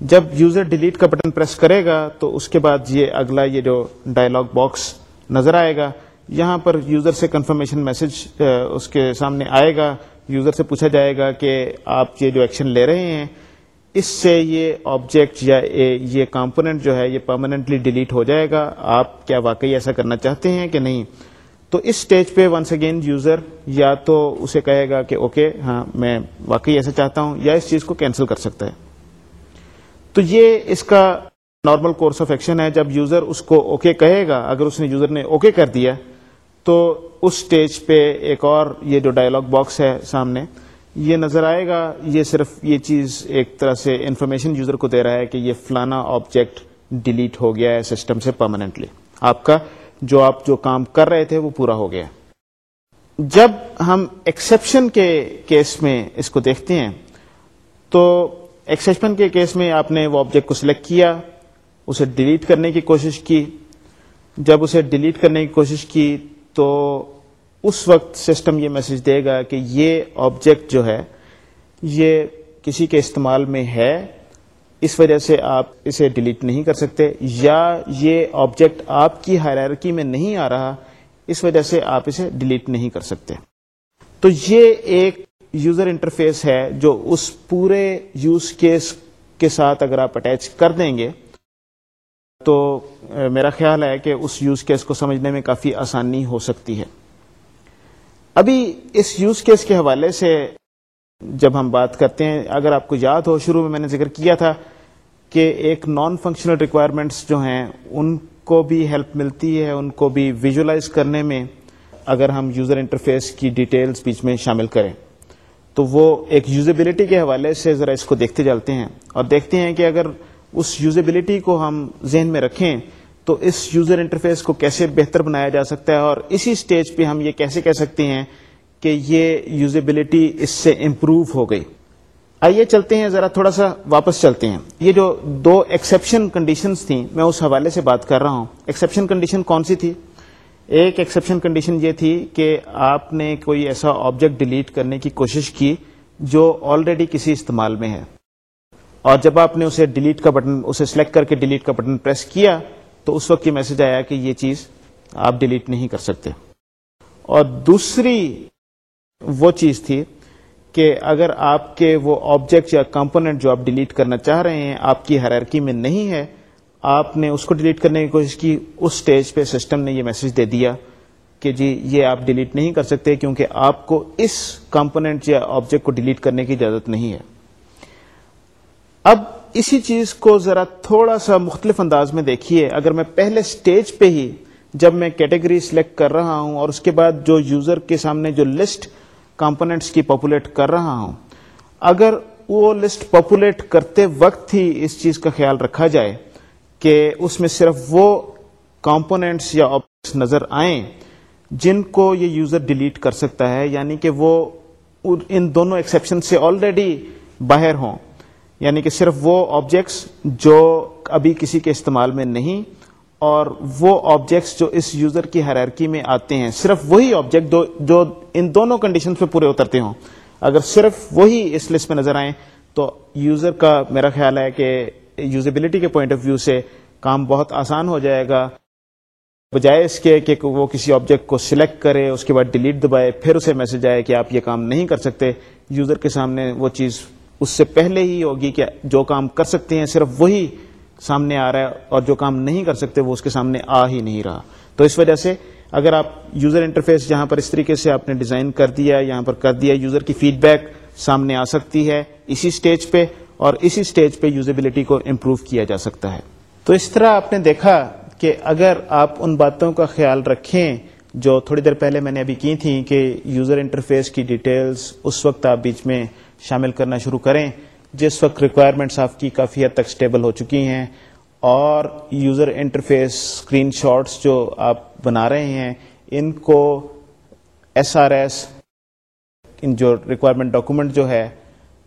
جب یوزر ڈیلیٹ کا بٹن پریس کرے گا تو اس کے بعد یہ اگلا یہ جو ڈائلگ باکس نظر آئے گا، یہاں پر یوزر سے کنفرمیشن میسج اس کے سامنے آئے گا یوزر سے پوچھا جائے گا کہ آپ یہ جو ایکشن لے رہے ہیں، اس سے یہ آبجیکٹ یا یہ کمپوننٹ جو ہے، یہ پرماننٹلی ڈیلیٹ ہو جائے گا۔ آپ کیا واقعی ایسا کرنا چاہتے ہیں کہ نہیں؟ تو اس سٹیج پہ ونس اگین یوزر یا تو اسے کہے گا کہ اوکے ہاں میں واقعی ایسا چاہتا ہوں، یا اس چیز کو کینسل کر سکتا ہے۔ تو یہ اس کا نارمل کورس آف ایکشن ہے۔ جب یوزر اس کو اوکے کہے گا، اگر اس نے یوزر نے اوکے کر دیا تو اس سٹیج پہ ایک اور یہ جو ڈائلگ باکس ہے سامنے، یہ نظر آئے گا، یہ صرف یہ چیز ایک طرح سے انفارمیشن یوزر کو دے رہا ہے کہ یہ فلانا آبجیکٹ ڈیلیٹ ہو گیا ہے سسٹم سے پرماننٹلی آپ کا جو آپ جو کام کر رہے تھے وہ پورا ہو گیا۔ جب ہم ایکسپشن کے کیس میں اس کو دیکھتے ہیں، تو ایکسپشن کے کیس میں آپ نے وہ آبجیکٹ کو سلیکٹ کیا، اسے ڈیلیٹ کرنے کی کوشش کی۔ جب اسے ڈیلیٹ کرنے کی کوشش کی تو اس وقت سسٹم یہ میسج دے گا کہ یہ آبجیکٹ جو ہے، یہ کسی کے استعمال میں ہے، اس وجہ سے آپ اسے ڈیلیٹ نہیں کر سکتے، یا یہ آبجیکٹ آپ کی ہائرارکی میں نہیں آ رہا، اس وجہ سے آپ اسے ڈیلیٹ نہیں کر سکتے۔ تو یہ ایک یوزر انٹرفیس ہے جو اس پورے یوز کیس کے ساتھ اگر آپ اٹیچ کر دیں گے تو میرا خیال ہے کہ اس یوز کیس کو سمجھنے میں کافی آسانی ہو سکتی ہے۔ ابھی اس یوز کیس کے حوالے سے جب ہم بات کرتے ہیں، اگر آپ کو یاد ہو، شروع میں میں نے ذکر کیا تھا کہ ایک نان فنکشنل ریکوائرمنٹس جو ہیں، ان کو بھی ہیلپ ملتی ہے، ان کو بھی ویژلائز کرنے میں اگر ہم یوزر انٹرفیس کی ڈیٹیلز بیچ میں شامل کریں۔ تو وہ ایک یوزیبلٹی کے حوالے سے ذرا اس کو دیکھتے چلتے ہیں اور دیکھتے ہیں کہ اگر اس یوزیبلٹی کو ہم ذہن میں رکھیں تو اس یوزر انٹرفیس کو کیسے بہتر بنایا جا سکتا ہے اور اسی سٹیج پہ ہم یہ کیسے کہہ سکتے ہیں کہ یہ یوزیبلٹی اس سے امپروو ہو گئی۔ آئیے چلتے ہیں، ذرا تھوڑا سا واپس چلتے ہیں۔ یہ جو دو ایکسیپشن کنڈیشنز تھیں، میں اس حوالے سے بات کر رہا ہوں۔ ایکسیپشن کنڈیشن کون سی تھی؟ ایک ایکسیپشن کنڈیشن یہ تھی کہ آپ نے کوئی ایسا آبجیکٹ ڈیلیٹ کرنے کی کوشش کی جو آلریڈی کسی استعمال میں ہے۔ اور جب آپ نے اسے ڈیلیٹ کا بٹن اسے سلیکٹ کر کے ڈیلیٹ کا بٹن پریس کیا، تو اس وقت یہ میسج آیا کہ یہ چیز آپ ڈیلیٹ نہیں کر سکتے۔ اور دوسری وہ چیز تھی کہ اگر آپ کے وہ آبجیکٹ یا کمپونیٹ جو آپ ڈیلیٹ کرنا چاہ رہے ہیں آپ کی ہرارکی میں نہیں ہے، آپ نے اس کو ڈیلیٹ کرنے کی کوشش کی، اس سٹیج پہ سسٹم نے یہ میسج دے دیا کہ جی یہ آپ ڈیلیٹ نہیں کر سکتے کیونکہ آپ کو اس کمپونیٹ یا آبجیکٹ کو ڈیلیٹ کرنے کی اجازت نہیں ہے۔ اب اسی چیز کو ذرا تھوڑا سا مختلف انداز میں دیکھیے۔ اگر میں پہلے سٹیج پہ ہی جب میں کیٹیگری سلیکٹ کر رہا ہوں اور اس کے بعد جو یوزر کے سامنے جو لسٹ کمپونیٹس کی پاپولیٹ کر رہا ہوں، اگر وہ لسٹ پاپولیٹ کرتے وقت ہی اس چیز کا خیال رکھا جائے کہ اس میں صرف وہ کمپونیٹس یا آبجیکٹس نظر آئیں جن کو یہ یوزر ڈیلیٹ کر سکتا ہے یعنی کہ وہ ان دونوں ایکسیپشن سے آلریڈی باہر ہوں۔ یعنی کہ صرف وہ آبجیکٹس جو ابھی کسی کے استعمال میں نہیں اور وہ آبجیکٹس جو اس یوزر کی حیرارکی میں آتے ہیں، صرف وہی آبجیکٹ جو ان دونوں کنڈیشن پہ پورے اترتے ہوں۔ اگر صرف وہی اس لسٹ میں نظر آئیں تو یوزر کا میرا خیال ہے کہ یوزیبلٹی کے پوائنٹ آف ویو سے کام بہت آسان ہو جائے گا۔ بجائے اس کے کہ وہ کسی آبجیکٹ کو سلیکٹ کرے، اس کے بعد ڈیلیٹ دبائے، پھر اسے میسج آئے کہ آپ یہ کام نہیں کر سکتے۔ یوزر کے سامنے وہ چیز اس سے پہلے ہی ہوگی کہ جو کام کر سکتے ہیں صرف وہی سامنے آ رہا ہے اور جو کام نہیں کر سکتے وہ اس کے سامنے آ ہی نہیں رہا۔ تو اس وجہ سے اگر آپ یوزر انٹرفیس جہاں پر اس طریقے سے آپ نے ڈیزائن کر دیا، یہاں پر کر دیا، یوزر کی فیڈ بیک سامنے آ سکتی ہے اسی سٹیج پہ اور اسی سٹیج پہ یوزیبلٹی کو امپروو کیا جا سکتا ہے۔ تو اس طرح آپ نے دیکھا کہ اگر آپ ان باتوں کا خیال رکھیں جو تھوڑی دیر پہلے میں نے ابھی کی تھیں کہ یوزر انٹرفیس کی ڈیٹیلز اس وقت آپ بیچ میں شامل کرنا شروع کریں۔ جس وقت ریکوائرمنٹس آپ کی کافی حد تک اسٹیبل ہو چکی ہیں اور یوزر انٹرفیس اسکرین شاٹس جو آپ بنا رہے ہیں، ان کو ایس آر ایس ان جو ریکوائرمنٹ ڈاکومنٹ جو ہے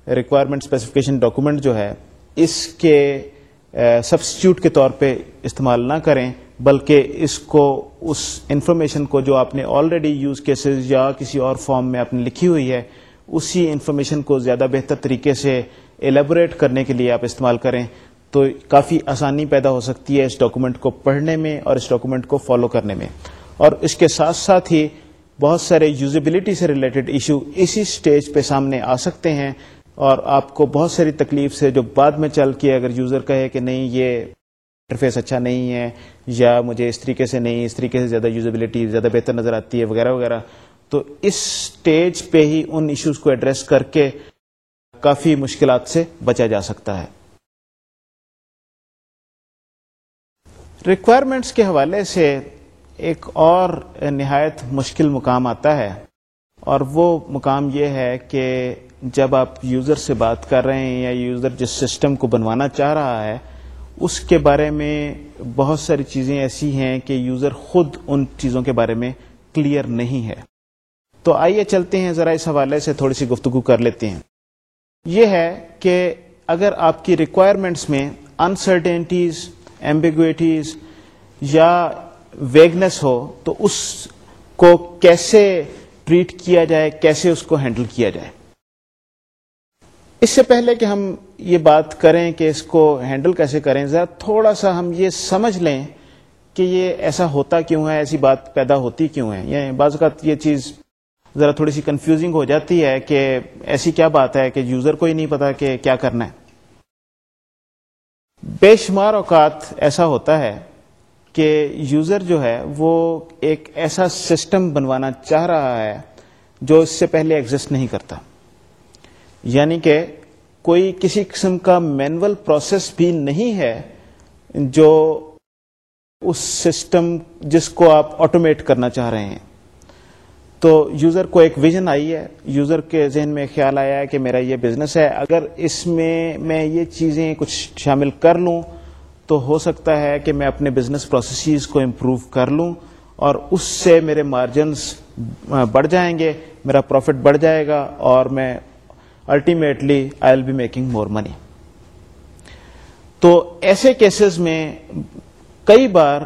ریکوائرمنٹ اسپیسیفکیشن ڈاکومنٹ جو ہے، اس کے eh, سبسٹیوٹ کے طور پہ استعمال نہ کریں، بلکہ اس کو، اس انفارمیشن کو جو آپ نے آلریڈی یوز کیسز یا کسی اور فارم میں آپ نے لکھی ہوئی ہے اسی انفارمیشن کو زیادہ بہتر طریقے سے ایلیبوریٹ کرنے کے لیے آپ استعمال کریں تو کافی آسانی پیدا ہو سکتی ہے اس ڈاکومنٹ کو پڑھنے میں اور اس ڈاکومنٹ کو فالو کرنے میں۔ اور اس کے ساتھ ساتھ ہی بہت سارے یوزیبلٹی سے ریلیٹڈ ایشو اسی سٹیج پہ سامنے آ سکتے ہیں اور آپ کو بہت ساری تکلیف سے جو بعد میں چل کے اگر یوزر کہے کہ نہیں، یہ انٹرفیس اچھا نہیں ہے یا مجھے اس طریقے سے نہیں، اس طریقے سے زیادہ یوزیبلٹی زیادہ بہتر نظر آتی ہے، وغیرہ وغیرہ۔ تو اس سٹیج پہ ہی ان ایشوز کو ایڈریس کر کے کافی مشکلات سے بچا جا سکتا ہے۔ ریکوائرمنٹس کے حوالے سے ایک اور نہایت مشکل مقام آتا ہے اور وہ مقام یہ ہے کہ جب آپ یوزر سے بات کر رہے ہیں یا یوزر جس سسٹم کو بنوانا چاہ رہا ہے، اس کے بارے میں بہت ساری چیزیں ایسی ہیں کہ یوزر خود ان چیزوں کے بارے میں کلیئر نہیں ہے۔ تو آئیے چلتے ہیں، ذرا اس حوالے سے تھوڑی سی گفتگو کر لیتے ہیں۔ یہ ہے کہ اگر آپ کی ریکوائرمنٹس میں انسرٹینٹیز ایمبیگوٹیز یا ویگنس ہو، تو اس کو کیسے ٹریٹ کیا جائے، کیسے اس کو ہینڈل کیا جائے۔ اس سے پہلے کہ ہم یہ بات کریں کہ اس کو ہینڈل کیسے کریں، ذرا تھوڑا سا ہم یہ سمجھ لیں کہ یہ ایسا ہوتا کیوں ہے، ایسی بات پیدا ہوتی کیوں ہے۔ یا بعض اوقات یہ چیز ذرا تھوڑی سی کنفیوزنگ ہو جاتی ہے کہ ایسی کیا بات ہے کہ یوزر کو ہی نہیں پتا کہ کیا کرنا ہے۔ بے شمار اوقات ایسا ہوتا ہے کہ یوزر جو ہے وہ ایک ایسا سسٹم بنوانا چاہ رہا ہے جو اس سے پہلے ایگزٹ نہیں کرتا۔ یعنی کہ کوئی کسی قسم کا مینول پروسیس بھی نہیں ہے جو اس سسٹم جس کو آپ آٹومیٹ کرنا چاہ رہے ہیں۔ تو یوزر کو ایک ویژن آئی ہے، یوزر کے ذہن میں خیال آیا ہے کہ میرا یہ بزنس ہے۔ اگر اس میں میں یہ چیزیں کچھ شامل کر لوں تو ہو سکتا ہے کہ میں اپنے بزنس پروسیسز کو امپروو کر لوں اور اس سے میرے مارجنس بڑھ جائیں گے، میرا پروفٹ بڑھ جائے گا اور میں ultimately I will be making more money تو ایسے کیسز میں کئی بار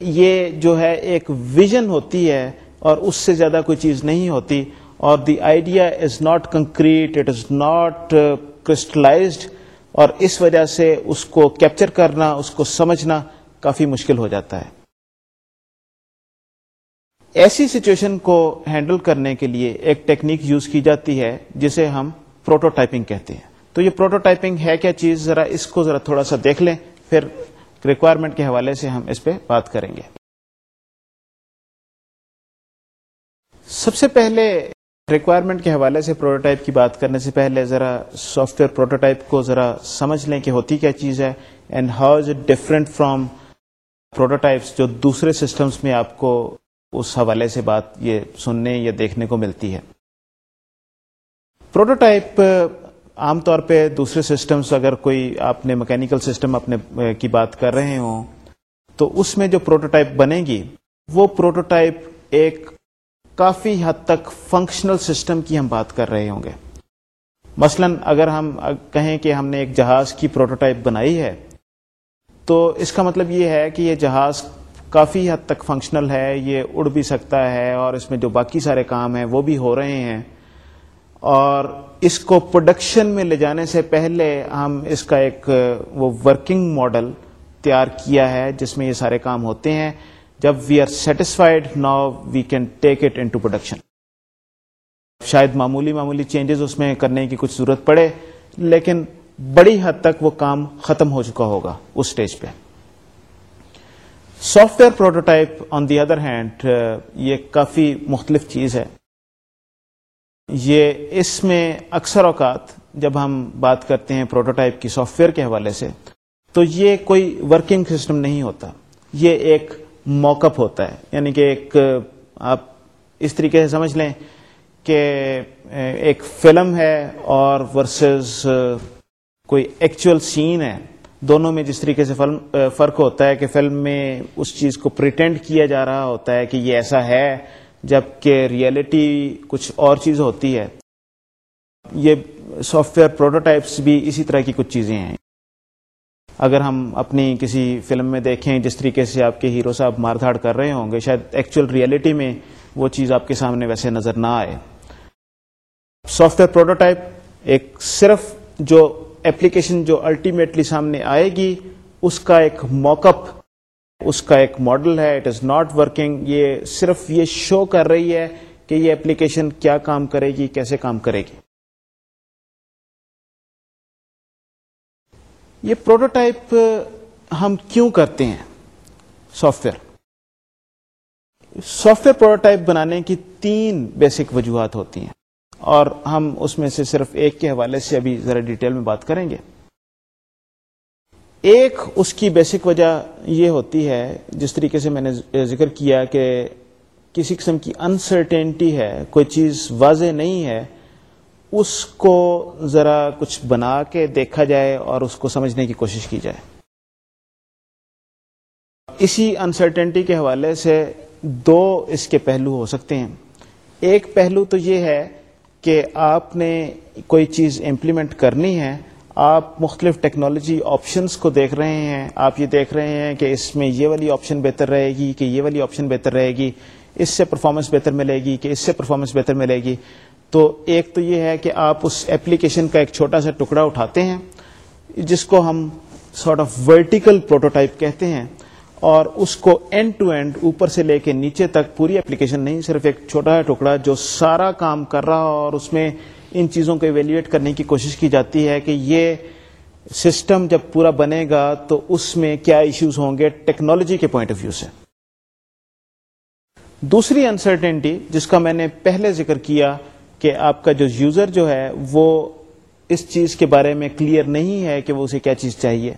یہ جو ہے ایک ویژن ہوتی ہے اور اس سے زیادہ کوئی چیز نہیں ہوتی اور the idea is not concrete it is not crystallized اور اس وجہ سے اس کو کیپچر کرنا، اس کو سمجھنا کافی مشکل ہو جاتا ہے۔ ایسی سچویشن کو ہینڈل کرنے کے لیے ایک ٹیکنیک یوز کی جاتی ہے جسے ہم پروٹوٹائپنگ کہتے ہیں۔ تو یہ پروٹوٹائپنگ ہے کیا چیز؟ ذرا اس کو ذرا تھوڑا سا دیکھ لیں، پھر ریکوائرمنٹ کے حوالے سے ہم اس پہ بات کریں گے۔ سب سے پہلے ریکوائرمنٹ کے حوالے سے پروٹوٹائپ کی بات کرنے سے پہلے ذرا سافٹ ویئر پروٹوٹائپ کو ذرا سمجھ لیں کہ ہوتی کیا چیز ہے and how is it different from prototypes جو دوسرے سسٹمس میں آپ کو اس حوالے سے بات یہ سننے یا دیکھنے کو ملتی ہے۔ پروٹوٹائپ عام طور پہ دوسرے سسٹمس اگر کوئی آپ نے مکینیکل سسٹم اپنے کی بات کر رہے ہوں تو اس میں جو پروٹوٹائپ بنے گی وہ پروٹوٹائپ ایک کافی حد تک فنکشنل سسٹم کی ہم بات کر رہے ہوں گے۔ مثلا اگر ہم کہیں کہ ہم نے ایک جہاز کی پروٹوٹائپ بنائی ہے، تو اس کا مطلب یہ ہے کہ یہ جہاز کافی حد تک فنکشنل ہے، یہ اڑ بھی سکتا ہے اور اس میں جو باقی سارے کام ہیں وہ بھی ہو رہے ہیں۔ اور اس کو پروڈکشن میں لے جانے سے پہلے ہم اس کا ایک وہ ورکنگ ماڈل تیار کیا ہے، جس میں یہ سارے کام ہوتے ہیں۔ جب we are satisfied now we can take it into production شاید معمولی معمولی چینجز اس میں کرنے کی کچھ ضرورت پڑے، لیکن بڑی حد تک وہ کام ختم ہو چکا ہوگا اس اسٹیج پہ۔ Software prototype on the other hand یہ کافی مختلف چیز ہے۔ یہ اس میں اکثر اوقات جب ہم بات کرتے ہیں پروٹوٹائپ کی سافٹ ویئر کے حوالے سے، تو یہ کوئی ورکنگ سسٹم نہیں ہوتا۔ یہ ایک موک اپ ہوتا ہے۔ یعنی کہ ایک آپ اس طریقے سے سمجھ لیں کہ ایک فلم ہے اور ورسز کوئی ایکچوئل سین ہے۔ دونوں میں جس طریقے سے فلم، فرق ہوتا ہے کہ فلم میں اس چیز کو پریٹینڈ کیا جا رہا ہوتا ہے کہ یہ ایسا ہے، جبکہ ریئلٹی کچھ اور چیز ہوتی ہے۔ یہ سافٹ ویئر پروٹوٹائپس بھی اسی طرح کی کچھ چیزیں ہیں۔ اگر ہم اپنی کسی فلم میں دیکھیں، جس طریقے سے آپ کے ہیرو صاحب مار دھاڑ کر رہے ہوں گے، شاید ایکچوئل ریئلٹی میں وہ چیز آپ کے سامنے ویسے نظر نہ آئے۔ سافٹ ویئر پروٹوٹائپ ایک صرف جو ایپلیکیشن جو الٹیمیٹلی سامنے آئے گی، اس کا ایک موک اپ اس کا ایک ماڈل ہے اٹ از ناٹ ورکنگ یہ صرف یہ شو کر رہی ہے کہ یہ ایپلیکیشن کیا کام کرے گی، کیسے کام کرے گی۔ یہ پروٹوٹائپ ہم کیوں کرتے ہیں؟ Software software prototype بنانے کی تین بیسک وجوہات ہوتی ہیں اور ہم اس میں سے صرف ایک کے حوالے سے ابھی ذرا ڈیٹیل میں بات کریں گے۔ ایک اس کی بیسک وجہ یہ ہوتی ہے، جس طریقے سے میں نے ذکر کیا کہ کسی قسم کی انسرٹینٹی ہے، کوئی چیز واضح نہیں ہے اس کو ذرا کچھ بنا کے دیکھا جائے اور اس کو سمجھنے کی کوشش کی جائے۔ اسی انسرٹنٹی کے حوالے سے دو اس کے پہلو ہو سکتے ہیں۔ ایک پہلو تو یہ ہے کہ آپ نے کوئی چیز امپلیمنٹ کرنی ہے، آپ مختلف ٹیکنالوجی آپشنس کو دیکھ رہے ہیں۔ آپ یہ دیکھ رہے ہیں کہ اس میں یہ والی آپشن بہتر رہے گی، کہ یہ والی آپشن بہتر رہے گی۔ اس سے پرفارمنس بہتر ملے گی، کہ اس سے پرفارمنس بہتر ملے گی۔ تو ایک تو یہ ہے کہ آپ اس ایپلیکیشن کا ایک چھوٹا سا ٹکڑا اٹھاتے ہیں، جس کو ہم سارٹ آف ورٹیکل پروٹوٹائپ کہتے ہیں، اور اس کو اینڈ ٹو اینڈ اوپر سے لے کے نیچے تک پوری اپلیکیشن نہیں، صرف ایک چھوٹا ٹکڑا جو سارا کام کر رہا اور اس میں ان چیزوں کو ایویلویٹ کرنے کی کوشش کی جاتی ہے کہ یہ سسٹم جب پورا بنے گا تو اس میں کیا ایشوز ہوں گے ٹیکنالوجی کے پوائنٹ آف ویو سے۔ دوسری انسرٹینٹی جس کا میں نے پہلے ذکر کیا کہ آپ کا جو یوزر جو ہے وہ اس چیز کے بارے میں کلیئر نہیں ہے کہ وہ اسے کیا چیز چاہیے۔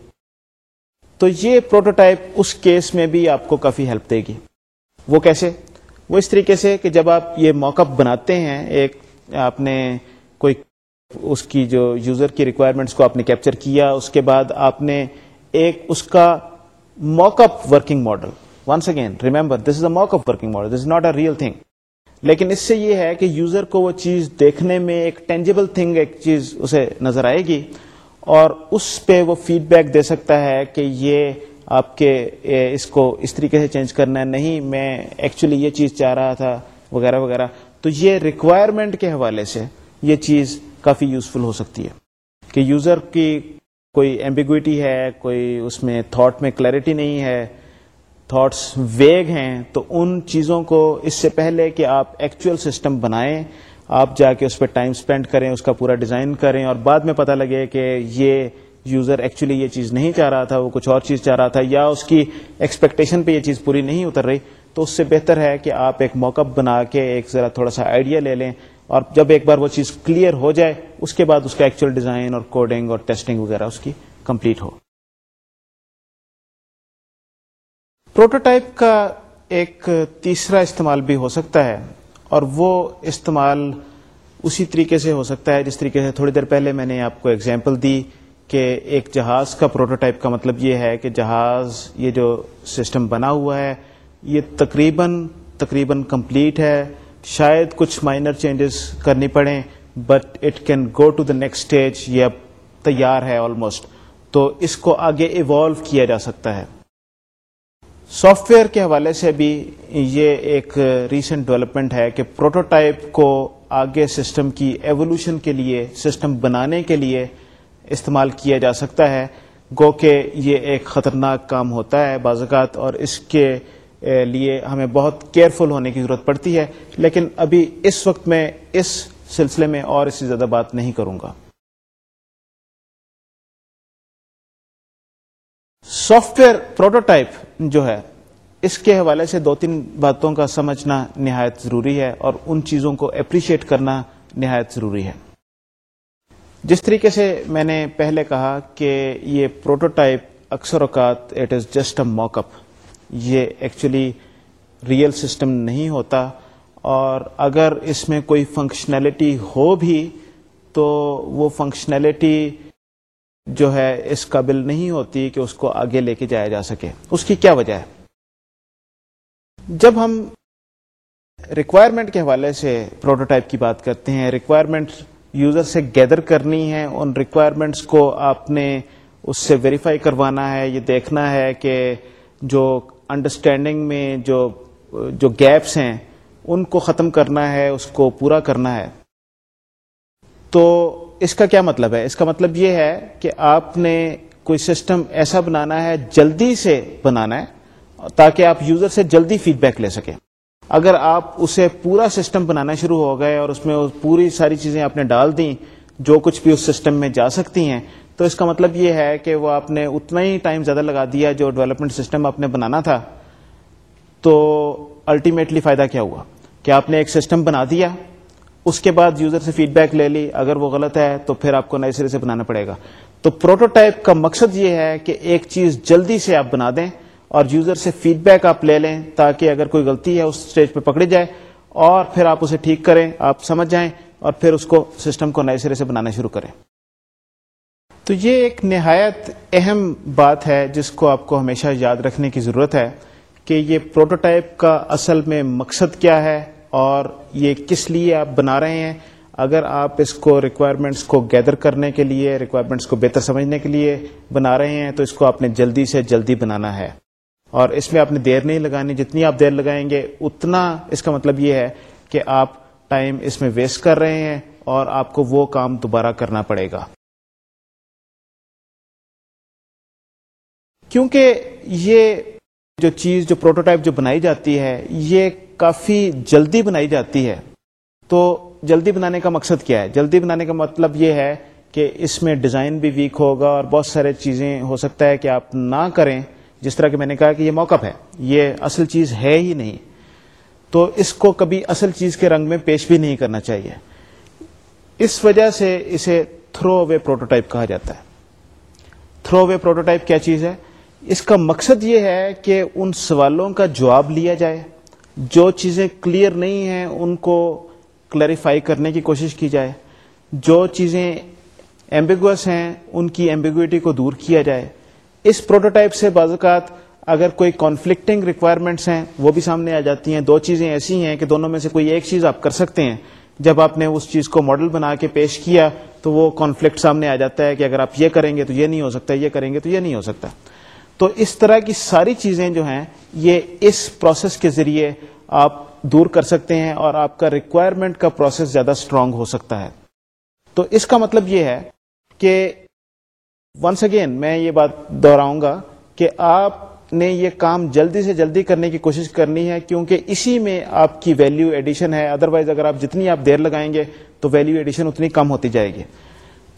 تو یہ پروٹوٹائپ اس کیس میں بھی آپ کو کافی ہیلپ دے گی۔ وہ کیسے؟ وہ اس طریقے سے کہ جب آپ یہ موک اپ بناتے ہیں، ایک آپ نے کوئی اس کی جو یوزر کی ریکوائرمنٹس کو آپ نے کیپچر کیا، اس کے بعد آپ نے ایک اس کا mock up working model once again remember this is a mock up working model this is not a real thing لیکن اس سے یہ ہے کہ یوزر کو وہ چیز دیکھنے میں ایک ٹینجیبل تھنگ ایک چیز اسے نظر آئے گی اور اس پہ وہ فیڈ بیک دے سکتا ہے کہ یہ آپ کے اس کو اس طریقے سے چینج کرنا ہے۔ نہیں، میں ایکچولی یہ چیز چاہ رہا تھا، وغیرہ وغیرہ۔ تو یہ ریکوائرمنٹ کے حوالے سے یہ چیز کافی یوزفل ہو سکتی ہے کہ یوزر کی کوئی ایمبیگوٹی ہے، کوئی اس میں تھاٹ میں کلیئرٹی نہیں ہے۔ تھاٹس ویگ ہیں تو ان چیزوں کو اس سے پہلے کہ آپ ایکچوئل سسٹم بنائیں، آپ جا کے اس پہ ٹائم اسپینڈ کریں، اس کا پورا ڈیزائن کریں اور بعد میں پتہ لگے کہ یہ یوزر ایکچولی یہ چیز نہیں چاہ رہا تھا، وہ کچھ اور چیز چاہ رہا تھا یا اس کی ایکسپیکٹیشن پہ یہ چیز پوری نہیں اتر رہی۔ تو اس سے بہتر ہے کہ آپ ایک موقع بنا کے ایک ذرا تھوڑا سا آئیڈیا لے لیں اور جب ایک بار وہ چیز کلیئر ہو جائے، اس کے بعد اس کا ایکچوئل ڈیزائن اور کوڈنگ اور ٹیسٹنگ وغیرہ اس کی کمپلیٹ ہو۔ پروٹوٹائپ کا ایک تیسرا استعمال بھی ہو سکتا ہے اور وہ استعمال اسی طریقے سے ہو سکتا ہے جس طریقے سے تھوڑی دیر پہلے میں نے آپ کو اگزامپل دی کہ ایک جہاز کا پروٹوٹائپ کا مطلب یہ ہے کہ جہاز یہ جو سسٹم بنا ہوا ہے، یہ تقریباً تقریباً کمپلیٹ ہے۔ شاید کچھ مائنر چینجز کرنی پڑیں but it can go to the next stage یہ اب تیار ہے آلموسٹ تو اس کو آگے ایوالو کیا جا سکتا ہے۔ سافٹ ویئر کے حوالے سے بھی یہ ایک ریسنٹ ڈیولپمنٹ ہے کہ پروٹوٹائپ کو آگے سسٹم کی ایوولوشن کے لیے سسٹم بنانے کے لیے استعمال کیا جا سکتا ہے۔ گو کہ یہ ایک خطرناک کام ہوتا ہے بعض اوقات اور اس کے لیے ہمیں بہت کیئرفل ہونے کی ضرورت پڑتی ہے۔ لیکن ابھی اس وقت میں اس سلسلے میں اور اس سے زیادہ بات نہیں کروں گا۔ سافٹ ویئر پروٹوٹائپ جو ہے، اس کے حوالے سے دو تین باتوں کا سمجھنا نہایت ضروری ہے اور ان چیزوں کو اپریشیٹ کرنا نہایت ضروری ہے۔ جس طریقے سے میں نے پہلے کہا کہ یہ پروٹوٹائپ اکثر اوقات اٹ از جسٹ اے موک اپ، یہ ایکچولی ریئل سسٹم نہیں ہوتا۔ اور اگر اس میں کوئی فنکشنلٹی ہو بھی، تو وہ فنکشنلٹی جو ہے اس قابل نہیں ہوتی کہ اس کو آگے لے کے جایا جا سکے۔ اس کی کیا وجہ ہے؟ جب ہم ریکوائرمنٹ کے حوالے سے پروٹوٹائپ کی بات کرتے ہیں ریکوائرمنٹ یوزر سے گیدر کرنی ہے، ان ریکوائرمنٹس کو آپ نے اس سے ویریفائی کروانا ہے، یہ دیکھنا ہے کہ جو انڈرسٹینڈنگ میں جو جو گیپس ہیں، ان کو ختم کرنا ہے، اس کو پورا کرنا ہے۔ تو اس کا کیا مطلب ہے؟ اس کا مطلب یہ ہے کہ آپ نے کوئی سسٹم ایسا بنانا ہے، جلدی سے بنانا ہے، تاکہ آپ یوزر سے جلدی فیڈ بیک لے سکیں۔ اگر آپ اسے پورا سسٹم بنانا شروع ہو گئے اور اس میں پوری ساری چیزیں آپ نے ڈال دیں، جو کچھ بھی اس سسٹم میں جا سکتی ہیں، تو اس کا مطلب یہ ہے کہ وہ آپ نے اتنا ہی ٹائم زیادہ لگا دیا جو ڈیولپمنٹ سسٹم آپ نے بنانا تھا، تو الٹیمیٹلی فائدہ کیا ہوا؟ کہ آپ نے ایک سسٹم بنا دیا؟ اس کے بعد یوزر سے فیڈ بیک لے لی، اگر وہ غلط ہے تو پھر آپ کو نئے سرے سے بنانا پڑے گا۔ تو پروٹوٹائپ کا مقصد یہ ہے کہ ایک چیز جلدی سے آپ بنا دیں اور یوزر سے فیڈ بیک آپ لے لیں تاکہ اگر کوئی غلطی ہے اس اسٹیج پہ پکڑی جائے اور پھر آپ اسے ٹھیک کریں، آپ سمجھ جائیں اور پھر اس کو سسٹم کو نئے سرے سے بنانا شروع کریں۔ تو یہ ایک نہایت اہم بات ہے جس کو آپ کو ہمیشہ یاد رکھنے کی ضرورت ہے کہ یہ پروٹوٹائپ کا اصل میں مقصد کیا ہے اور یہ کس لیے آپ بنا رہے ہیں؟ اگر آپ اس کو ریکوائرمنٹس کو گیدر کرنے کے لیے ریکوائرمنٹس کو بہتر سمجھنے کے لیے بنا رہے ہیں، تو اس کو آپ نے جلدی سے جلدی بنانا ہے۔ اور اس میں آپ نے دیر نہیں لگانی، جتنی آپ دیر لگائیں گے، اتنا اس کا مطلب یہ ہے کہ آپ ٹائم اس میں ویسٹ کر رہے ہیں اور آپ کو وہ کام دوبارہ کرنا پڑے گا۔ کیونکہ یہ جو چیز، جو پروٹوٹائپ جو بنائی جاتی ہے، یہ کافی جلدی بنائی جاتی ہے۔ تو جلدی بنانے کا مقصد کیا ہے؟ جلدی بنانے کا مطلب یہ ہے کہ اس میں ڈیزائن بھی ویک ہوگا اور بہت سارے چیزیں ہو سکتا ہے کہ آپ نہ کریں۔ جس طرح کہ میں نے کہا کہ یہ موقع ہے، یہ اصل چیز ہے ہی نہیں۔ تو اس کو کبھی اصل چیز کے رنگ میں پیش بھی نہیں کرنا چاہیے۔ اس وجہ سے اسے تھرو اوے پروٹوٹائپ کہا جاتا ہے۔ تھرو اوے پروٹوٹائپ کیا چیز ہے؟ اس کا مقصد یہ ہے کہ ان سوالوں کا جواب لیا جائے۔ جو چیزیں کلیئر نہیں ہیں، ان کو کلیریفائی کرنے کی کوشش کی جائے۔ جو چیزیں ایمبیگوس ہیں، ان کی ایمبیگوٹی کو دور کیا جائے۔ اس پروٹوٹائپ سے بعض اوقات اگر کوئی کانفلکٹنگ ریکوائرمنٹس ہیں، وہ بھی سامنے آ جاتی ہیں۔ دو چیزیں ایسی ہیں کہ دونوں میں سے کوئی ایک چیز آپ کر سکتے ہیں۔ جب آپ نے اس چیز کو ماڈل بنا کے پیش کیا، تو وہ کانفلکٹ سامنے آ جاتا ہے کہ اگر آپ یہ کریں گے تو یہ نہیں ہو سکتا، یہ کریں گے تو یہ نہیں ہو سکتا۔ تو اس طرح کی ساری چیزیں جو ہیں، یہ اس پروسیس کے ذریعے آپ دور کر سکتے ہیں اور آپ کا ریکوائرمنٹ کا پروسیس زیادہ اسٹرانگ ہو سکتا ہے۔ تو اس کا مطلب یہ ہے کہ ونس اگین میں یہ بات دہراؤں گا کہ آپ نے یہ کام جلدی سے جلدی کرنے کی کوشش کرنی ہے کیونکہ اسی میں آپ کی ویلیو ایڈیشن ہے۔ ادروائز اگر آپ جتنی آپ دیر لگائیں گے تو ویلیو ایڈیشن اتنی کم ہوتی جائے گی۔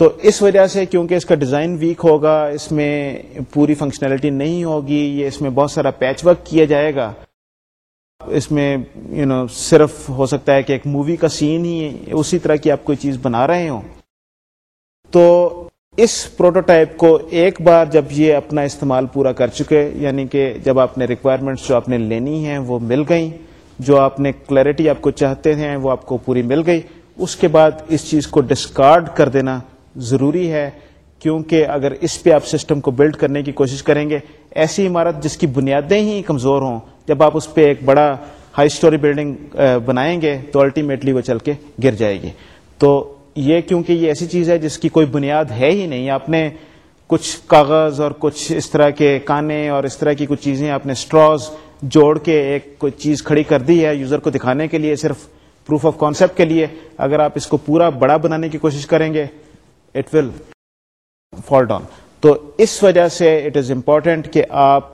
تو اس وجہ سے کیونکہ اس کا ڈیزائن ویک ہوگا اس میں پوری فنکشنلٹی نہیں ہوگی یہ اس میں بہت سارا پیچ ورک کیا جائے گا۔ اس میں یو you نو know, صرف ہو سکتا ہے کہ ایک مووی کا سین ہی اسی طرح کی آپ کوئی چیز بنا رہے ہوں۔ تو اس پروٹوٹائپ کو ایک بار جب یہ اپنا استعمال پورا کر چکے یعنی کہ جب آپ نے ریکوائرمنٹس جو آپ نے لینی ہیں وہ مل گئیں جو آپ نے کلیئرٹی آپ کو چاہتے ہیں وہ آپ کو پوری مل گئی اس کے بعد اس چیز کو ڈسکارڈ کر دینا۔ ضروری ہے کیونکہ اگر اس پہ آپ سسٹم کو بلڈ کرنے کی کوشش کریں گے، ایسی عمارت جس کی بنیادیں ہی کمزور ہوں، جب آپ اس پہ ایک بڑا ہائی اسٹوری بلڈنگ بنائیں گے تو الٹیمیٹلی وہ چل کے گر جائے گی۔ تو یہ کیونکہ یہ ایسی چیز ہے جس کی کوئی بنیاد ہے ہی نہیں۔ آپ نے کچھ کاغذ اور کچھ اس طرح کے کانے اور اس طرح کی کچھ چیزیں آپ نے اسٹراز جوڑ کے ایک کوئی چیز کھڑی کر دی ہے یوزر کو دکھانے کے لیے، صرف پروف آف کانسیپٹ کے لیے۔ اگر آپ اس کو پورا بڑا بنانے کی کوشش کریں گے اٹ ول فال ڈاؤن تو اس وجہ سے اٹ از امپورٹینٹ کہ آپ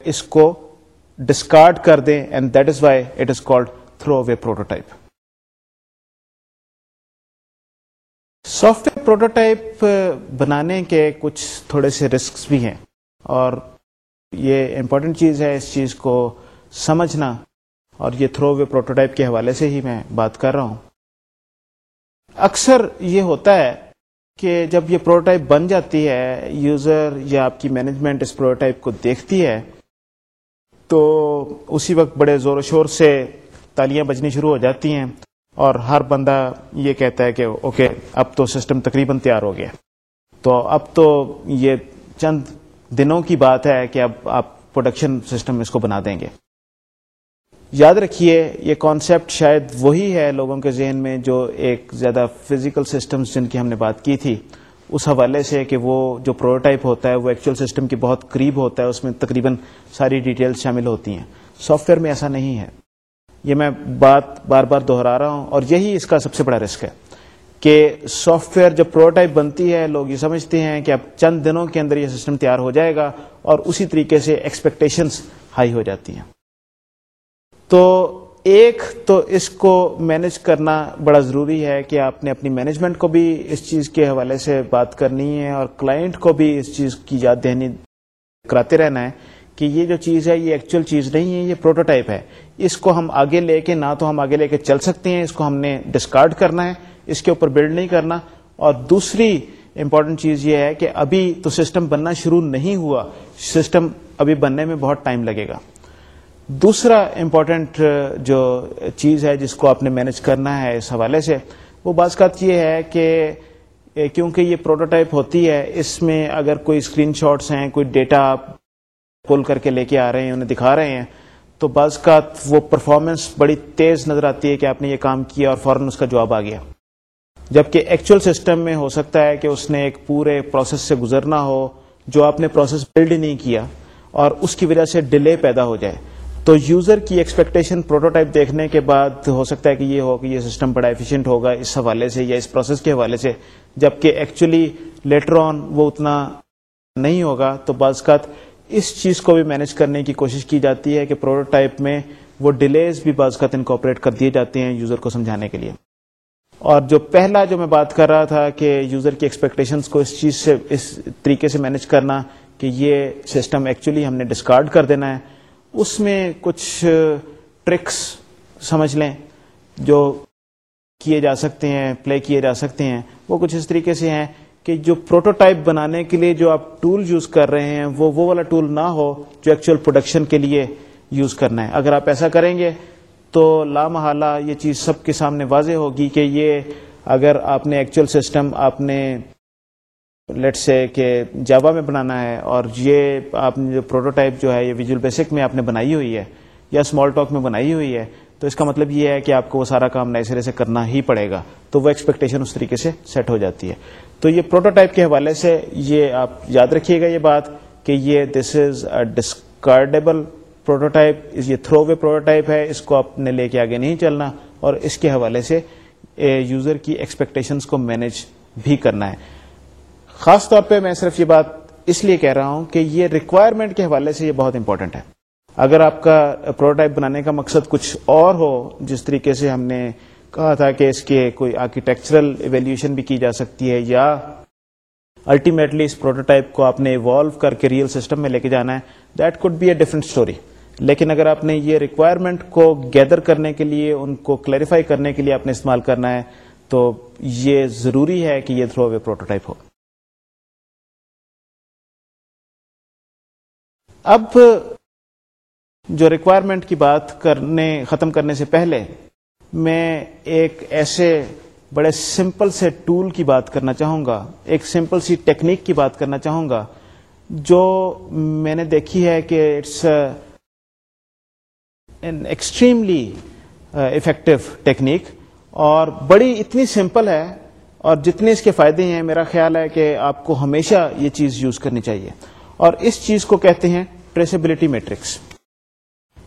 اس کو ڈسکارڈ کر دیں and that is why it is called throw away prototype software prototype بنانے کے کچھ تھوڑے سے رسکس بھی ہیں اور یہ امپورٹنٹ چیز ہے اس چیز کو سمجھنا اور یہ تھرو وے پروٹوٹائپ کے حوالے سے ہی میں بات کر رہا ہوں۔ اکثر یہ ہوتا ہے کہ جب یہ پروٹوٹائپ بن جاتی ہے، یوزر یا آپ کی مینجمنٹ اس پروٹوٹائپ کو دیکھتی ہے، تو اسی وقت بڑے زور و شور سے تالیاں بجنی شروع ہو جاتی ہیں اور ہر بندہ یہ کہتا ہے کہ اوکے، اب تو سسٹم تقریباً تیار ہو گیا۔ تو اب تو یہ چند دنوں کی بات ہے کہ اب آپ پروڈکشن سسٹم اس کو بنا دیں گے۔ یاد رکھیے، یہ کانسیپٹ شاید وہی ہے لوگوں کے ذہن میں جو ایک زیادہ فزیکل سسٹمز جن کی ہم نے بات کی تھی۔ اس حوالے سے کہ وہ جو پروٹوٹائپ ہوتا ہے، وہ ایکچوئل سسٹم کی بہت قریب ہوتا ہے، اس میں تقریباً ساری ڈیٹیلز شامل ہوتی ہیں۔ سافٹ ویئر میں ایسا نہیں ہے۔ یہ میں بات بار بار دہرا رہا ہوں اور یہی اس کا سب سے بڑا رسک ہے کہ سافٹ ویئر جب پروٹوٹائپ بنتی ہے، لوگ یہ سمجھتے ہیں کہ اب چند دنوں کے اندر یہ سسٹم تیار ہو جائے گا اور اسی طریقے سے ایکسپیکٹیشنس ہائی ہو جاتی ہیں۔ تو ایک تو اس کو مینج کرنا بڑا ضروری ہے کہ آپ نے اپنی مینجمنٹ کو بھی اس چیز کے حوالے سے بات کرنی ہے اور کلائنٹ کو بھی اس چیز کی یاد دہنی کراتے رہنا ہے کہ یہ جو چیز ہے، یہ ایکچوئل چیز نہیں ہے، یہ پروٹوٹائپ ہے۔ اس کو ہم آگے لے کے، نہ تو ہم آگے لے کے چل سکتے ہیں، اس کو ہم نے ڈسکارڈ کرنا ہے، اس کے اوپر بلڈ نہیں کرنا۔ اور دوسری امپورٹنٹ چیز یہ ہے کہ ابھی تو سسٹم بننا شروع نہیں ہوا۔ سسٹم ابھی بننے میں بہت ٹائم لگے گا۔ دوسرا امپورٹنٹ جو چیز ہے جس کو آپ نے مینج کرنا ہے اس حوالے سے، وہ بعض بات یہ ہے کہ کیونکہ یہ پروٹوٹائپ ہوتی ہے، اس میں اگر کوئی اسکرین شاٹس ہیں، کوئی ڈیٹا آپ پل کر کے لے کے آ رہے ہیں، انہیں دکھا رہے ہیں، تو بعض کا وہ پرفارمنس بڑی تیز نظر آتی ہے کہ آپ نے یہ کام کیا اور فوراً اس کا جواب آ گیا۔ جبکہ ایکچوئل سسٹم میں ہو سکتا ہے کہ اس نے ایک پورے پروسیس سے گزرنا ہو، جو آپ نے پروسیس بلڈ نہیں کیا، اور اس کی وجہ سے ڈیلے پیدا ہو جائے۔ تو یوزر کی ایکسپیکٹیشن پروٹوٹائپ دیکھنے کے بعد ہو سکتا ہے کہ یہ ہو کہ یہ سسٹم بڑا ایفیشینٹ ہوگا اس حوالے سے یا اس پروسیس کے حوالے سے، جبکہ ایکچولی لیٹر آن وہ اتنا نہیں ہوگا۔ تو بعض کا اس چیز کو بھی مینج کرنے کی کوشش کی جاتی ہے کہ پروٹوٹائپ میں وہ ڈیلیز بھی بعض کا انکوپریٹ کر دیے جاتے ہیں یوزر کو سمجھانے کے لیے۔ اور جو پہلا جو میں بات کر رہا تھا کہ یوزر کی ایکسپیکٹیشنس کو اس چیز سے، اس طریقے سے مینج کرنا کہ یہ سسٹم ایکچولی ہم نے ڈسکارڈ کر دینا ہے اس میں کچھ ٹرکس سمجھ لیں جو کیے جا سکتے ہیں پلے کیے جا سکتے ہیں۔ وہ کچھ اس طریقے سے ہیں کہ جو پروٹوٹائپ بنانے کے لیے جو آپ ٹول یوز کر رہے ہیں، وہ وہ والا ٹول نہ ہو جو ایکچوئل پروڈکشن کے لیے یوز کرنا ہے۔ اگر آپ ایسا کریں گے تو لامحالہ یہ چیز سب کے سامنے واضح ہوگی کہ یہ اگر آپ نے ایکچوئل سسٹم آپ نے لیٹ سے کہ جاوا میں بنانا ہے اور یہ آپ نے جو پروٹوٹائپ جو ہے یہ ویژول بیسک میں آپ نے بنائی ہوئی ہے یا اسمال ٹاک میں بنائی ہوئی ہے، تو اس کا مطلب یہ ہے کہ آپ کو وہ سارا کام نئے سرے سے کرنا ہی پڑے گا، تو وہ ایکسپیکٹیشن اس طریقے سے سیٹ ہو جاتی ہے۔ تو یہ پروٹوٹائپ کے حوالے سے یہ آپ یاد رکھیے گا یہ بات کہ یہ this is a discardable prototype یہ تھرو وے پروٹوٹائپ ہے، اس کو آپ نے لے کے آگے نہیں چلنا اور اس کے حوالے سے eh, یوزر کی ایکسپیکٹیشنس کو مینج بھی کرنا ہے۔ خاص طور پہ میں صرف یہ بات اس لیے کہہ رہا ہوں کہ یہ ریکوائرمنٹ کے حوالے سے یہ بہت امپورٹنٹ ہے۔ اگر آپ کا پروٹوٹائپ بنانے کا مقصد کچھ اور ہو، جس طریقے سے ہم نے کہا تھا کہ اس کے کوئی آرکیٹیکچرل ایویلیوشن بھی کی جا سکتی ہے، یا الٹیمیٹلی اس پروٹوٹائپ کو آپ نے ایوالو کر کے ریئل سسٹم میں لے کے جانا ہے that code be a different story لیکن اگر آپ نے یہ ریکوائرمنٹ کو گیدر کرنے کے لیے، ان کو کلیریفائی کرنے کے لیے آپ نے استعمال کرنا ہے، تو یہ ضروری ہے کہ یہ تھرو اوے پروٹوٹائپ ہو۔ اب جو ریکوائرمنٹ کی بات کرنے، ختم کرنے سے پہلے میں ایک ایسے بڑے سمپل سے ٹول کی بات کرنا چاہوں گا، ایک سمپل سی ٹیکنیک کی بات کرنا چاہوں گا، جو میں نے دیکھی ہے کہ it's an extremely effective technique اور بڑی اتنی سمپل ہے اور جتنے اس کے فائدے ہیں، میرا خیال ہے کہ آپ کو ہمیشہ یہ چیز یوز کرنی چاہیے۔ اور اس چیز کو کہتے ہیں ٹریسیبلٹی میٹرکس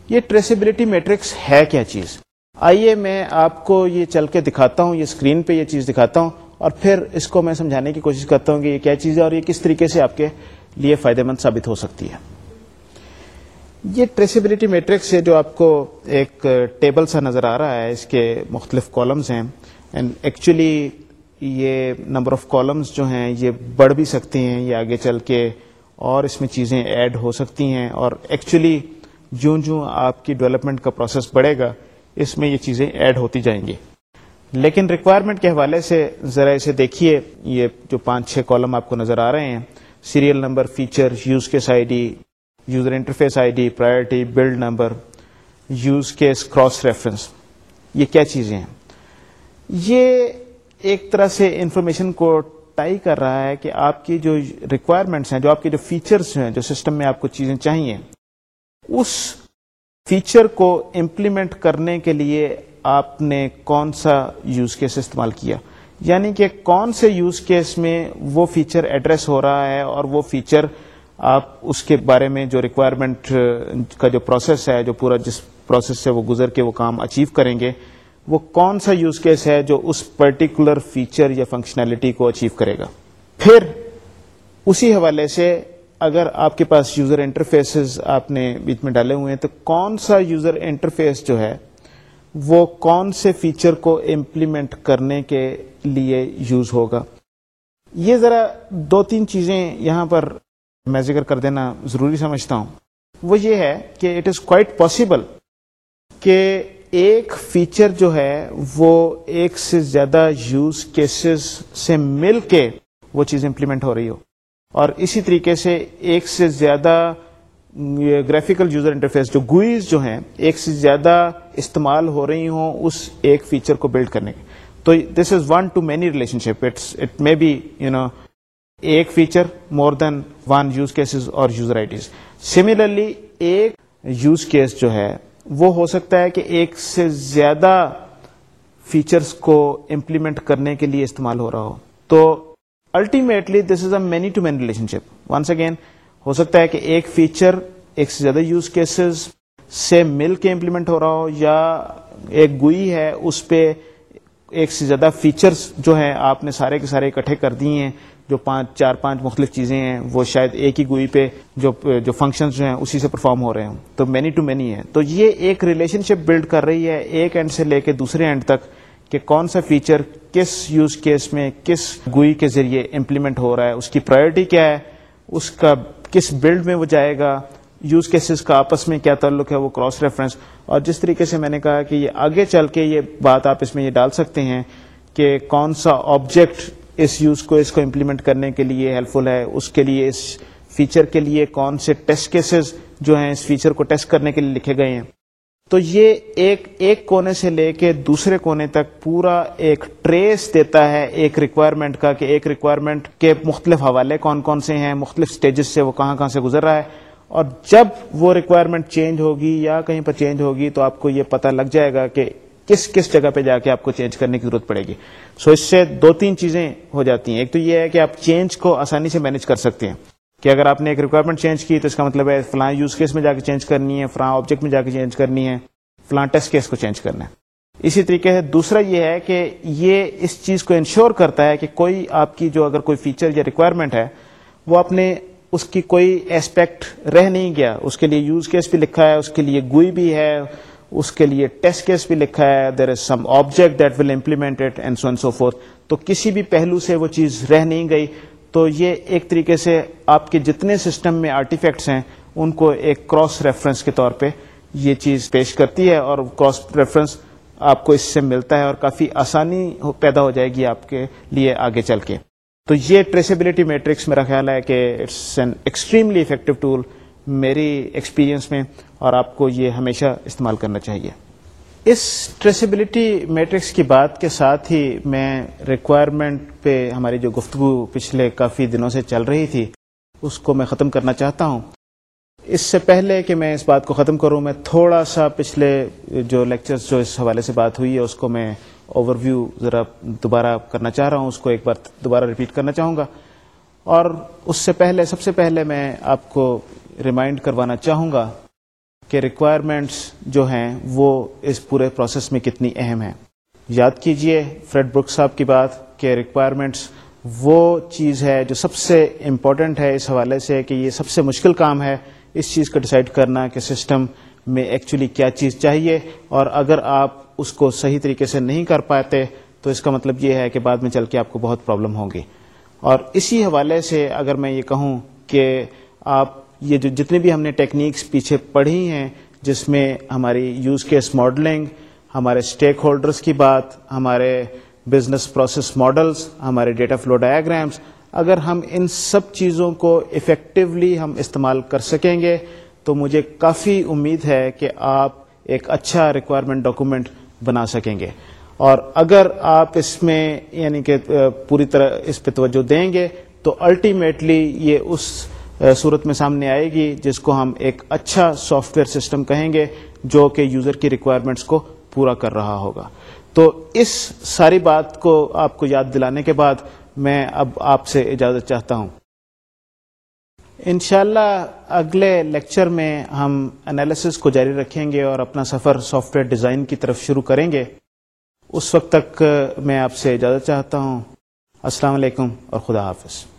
یہ ٹریسیبلٹی میٹرکس ہے کیا چیز؟ آئیے میں آپ کو یہ چل کے دکھاتا ہوں، یہ اسکرین پہ یہ چیز دکھاتا ہوں اور پھر اس کو میں سمجھانے کی کوشش کرتا ہوں کہ یہ کیا چیز ہے اور یہ کس طریقے سے آپ کے لیے فائدہ مند ثابت ہو سکتی ہے۔ یہ ٹریسیبلٹی میٹرکس ہے جو آپ کو ایک ٹیبل سا نظر آ رہا ہے، اس کے مختلف کالمز ہیں۔ اینڈ ایکچولی یہ نمبر آف کالمز جو ہیں، یہ بڑھ بھی سکتے ہیں، یہ آگے چل کے اور اس میں چیزیں ایڈ ہو سکتی ہیں اور ایکچولی جوں جوں آپ کی ڈیولپمنٹ کا پروسیس بڑھے گا، اس میں یہ چیزیں ایڈ ہوتی جائیں گی۔ لیکن ریکوائرمنٹ کے حوالے سے ذرا اسے دیکھیے، یہ جو پانچ چھ کالم آپ کو نظر آ رہے ہیں serial number feature use case I D user interface I D priority build number use case cross reference یہ کیا چیزیں ہیں؟ یہ ایک طرح سے انفارمیشن کو ٹائی کر رہا ہے کہ آپ کی جو ریکوائرمنٹس ہیں، جو آپ کے جو فیچرس ہیں، جو سسٹم میں آپ کو چیزیں چاہیے، اس فیچر کو امپلیمنٹ کرنے کے لیے آپ نے کون سا یوز کیس استعمال کیا؟ یعنی کہ کون سے یوز کیس میں وہ فیچر ایڈریس ہو رہا ہے اور وہ فیچر آپ اس کے بارے میں جو ریکوائرمنٹ کا جو پروسیس ہے، جو پورا جس پروسیس سے وہ گزر کے وہ کام اچیو کریں گے وہ کون سا یوز کیس ہے جو اس پرٹیکولر فیچر یا فنکشنلٹی کو اچیو کرے گا؟ پھر اسی حوالے سے اگر آپ کے پاس یوزر انٹرفیس آپ نے بیچ میں ڈالے ہوئے ہیں، تو کون سا یوزر انٹرفیس جو ہے، وہ کون سے فیچر کو امپلیمنٹ کرنے کے لیے یوز ہوگا؟ یہ ذرا دو تین چیزیں یہاں پر میں ذکر کر دینا ضروری سمجھتا ہوں۔ وہ یہ ہے کہ اٹ از کوائٹ پاسبل کہ ایک فیچر جو ہے وہ ایک سے زیادہ یوز کیسز سے مل کے وہ چیز امپلیمنٹ ہو رہی ہو۔ اور اسی طریقے سے ایک سے زیادہ گرافیکل یوزر انٹرفیس جو گوئیز جو ہیں ایک سے زیادہ استعمال ہو رہی ہوں اس ایک فیچر کو بلڈ کرنے کے۔ تو this is one to many relationship it's it may be you know ایک feature more than one use cases اور یوزر آئی ڈیز سملرلی ایک یوز کیس جو ہے وہ ہو سکتا ہے کہ ایک سے زیادہ فیچرس کو امپلیمنٹ کرنے کے لیے استعمال ہو رہا ہو۔ تو ultimately this is a many to many relationship once again ہو سکتا ہے کہ ایک فیچر ایک سے زیادہ یوز کیسز سے مل کے امپلیمنٹ ہو رہا ہو یا ایک گوئی ہے، اس پہ ایک سے زیادہ فیچرز جو ہیں آپ نے سارے کے سارے اکٹھے کر دیے ہیں۔ جو پانچ، چار، پانچ مختلف چیزیں ہیں، وہ شاید ایک ہی گوئی پہ جو جو فنکشنز جو ہیں، اسی سے پرفارم ہو رہے ہیں تو مینی ٹو مینی ہے تو یہ ایک ریلیشن شپ بلڈ کر رہی ہے ایک اینڈ سے لے کے دوسرے اینڈ تک کہ کون سا فیچر کس یوز کیس میں کس گوئی کے ذریعے امپلیمنٹ ہو رہا ہے، اس کی پرائرٹی کیا ہے، اس کا کس بلڈ میں وہ جائے گا یوز کیسز کا آپس میں کیا تعلق ہے، وہ کراس ریفرنس اور جس طریقے سے میں نے کہا کہ یہ آگے چل کے یہ بات آپ اس میں یہ ڈال سکتے ہیں کہ کون سا آبجیکٹ اس یوز کو، اس کو امپلیمنٹ کرنے کے لیے ہیلپ فل ہے، اس کے لیے، اس فیچر کے لیے کون سے ٹیسٹ کیسز جو ہیں اس فیچر کو ٹیسٹ کرنے کے لیے لکھے گئے ہیں۔ تو یہ ایک ایک کونے سے لے کے دوسرے کونے تک پورا ایک ٹریس دیتا ہے ایک ریکوائرمنٹ کا کہ ایک ریکوائرمنٹ کے مختلف حوالے کون کون سے ہیں، مختلف سٹیجز سے وہ کہاں کہاں سے گزر رہا ہے۔ اور جب وہ ریکوائرمنٹ چینج ہوگی یا کہیں پر چینج ہوگی تو آپ کو یہ پتہ لگ جائے گا کہ کس کس جگہ پہ جا کے آپ کو چینج کرنے کی ضرورت پڑے گی؟ سو so اس سے دو تین چیزیں ہو جاتی ہیں. ایک تو یہ ہے کہ آپ چینج کو آسانی سے مینج کر سکتے ہیں. کہ اگر آپ نے ایک ریکوائرمنٹ چینج کی تو اس کا مطلب ہے فلاں یوز کیس میں جا کے چینج کرنی ہے، فلاں آبجیکٹ میں جا کے چینج کرنی ہے، فلاں ٹیسٹ کیس کو چینج کرنا ہے. اسی طریقے سے دوسرا یہ ہے کہ یہ اس چیز کو انشور کرتا ہے کہ کوئی آپ کی جو اگر کوئی فیچر یا ریکوائرمنٹ ہے، وہ اپنے اس کی کوئی ایسپیکٹ رہ نہیں گیا. اس کے لیے یوز کیس بھی لکھا ہے، اس کے لیے گوئی بھی ہے اس کے لیے ٹیسٹ کیس بھی لکھا ہے. There is some object that will implement and so so for تو کسی بھی پہلو سے وہ چیز رہ نہیں گئی. تو یہ ایک طریقے سے آپ کے جتنے سسٹم میں آرٹیفیکٹس ہیں، ان کو ایک کراس ریفرنس کے طور پہ یہ چیز پیش کرتی ہے اور کراس ریفرنس آپ کو اس سے ملتا ہے اور کافی آسانی پیدا ہو جائے گی آپ کے لیے آگے چل کے. تو یہ ٹریسیبلٹی میٹرکس میرا خیال ہے کہ it's an extremely effective tool میری ایکسپیرینس میں اور آپ کو یہ ہمیشہ استعمال کرنا چاہیے۔ اس ٹریسیبلٹی میٹرکس کی بات کے ساتھ ہی میں ریکوائرمنٹ پہ ہماری جو گفتگو پچھلے کافی دنوں سے چل رہی تھی، اس کو میں ختم کرنا چاہتا ہوں۔ اس سے پہلے کہ میں اس بات کو ختم کروں، میں تھوڑا سا پچھلے جو لیکچرز جو اس حوالے سے بات ہوئی ہے، اس کو میں اوور ویو ذرا دوبارہ کرنا چاہ رہا ہوں، اس کو ایک بار دوبارہ ریپیٹ کرنا چاہوں گا۔ اور اس سے پہلے، سب سے پہلے میں آپ کو ریمائنڈ کروانا چاہوں گا کہ ریکوائرمنٹس جو ہیں وہ اس پورے پروسیس میں کتنی اہم ہیں۔ یاد کیجیے فریڈ برک صاحب کی بات کہ ریکوائرمنٹس وہ چیز ہے جو سب سے امپورٹنٹ ہے اس حوالے سے کہ یہ سب سے مشکل کام ہے اس چیز کو ڈسائڈ کرنا کہ سسٹم میں ایکچولی کیا چیز چاہیے اور اگر آپ اس کو صحیح طریقے سے نہیں کر پاتے تو اس کا مطلب یہ ہے کہ بعد میں چل کے آپ کو بہت پرابلم ہوگی اور اسی حوالے سے اگر میں یہ کہوں کہ آپ یہ جو جتنے بھی ہم نے ٹیکنیکس پیچھے پڑھی ہیں، جس میں ہماری یوز کیس ماڈلنگ ہمارے اسٹیک ہولڈرس کی بات، ہمارے بزنس پروسیس ماڈلس ہمارے ڈیٹا فلو ڈایاگرامس اگر ہم ان سب چیزوں کو افیکٹولی ہم استعمال کر سکیں گے، تو مجھے کافی امید ہے کہ آپ ایک اچھا ریکوائرمنٹ ڈاکومنٹ بنا سکیں گے۔ اور اگر آپ اس میں یعنی کہ، پوری طرح اس پہ توجہ دیں گے، تو الٹیمیٹلی یہ اس صورت میں سامنے آئے گی، جس کو ہم ایک اچھا سافٹ ویئر سسٹم کہیں گے، جو کہ یوزر کی ریکوائرمنٹس کو پورا کر رہا ہوگا۔ تو اس ساری بات کو آپ کو یاد دلانے کے بعد میں اب آپ سے اجازت چاہتا ہوں۔ انشاءاللہ اگلے لیکچر میں ہم انالیسس کو جاری رکھیں گے اور اپنا سفر سافٹ ویئر ڈیزائن کی طرف شروع کریں گے۔ اس وقت تک میں آپ سے اجازت چاہتا ہوں۔ السلام علیکم اور خدا حافظ۔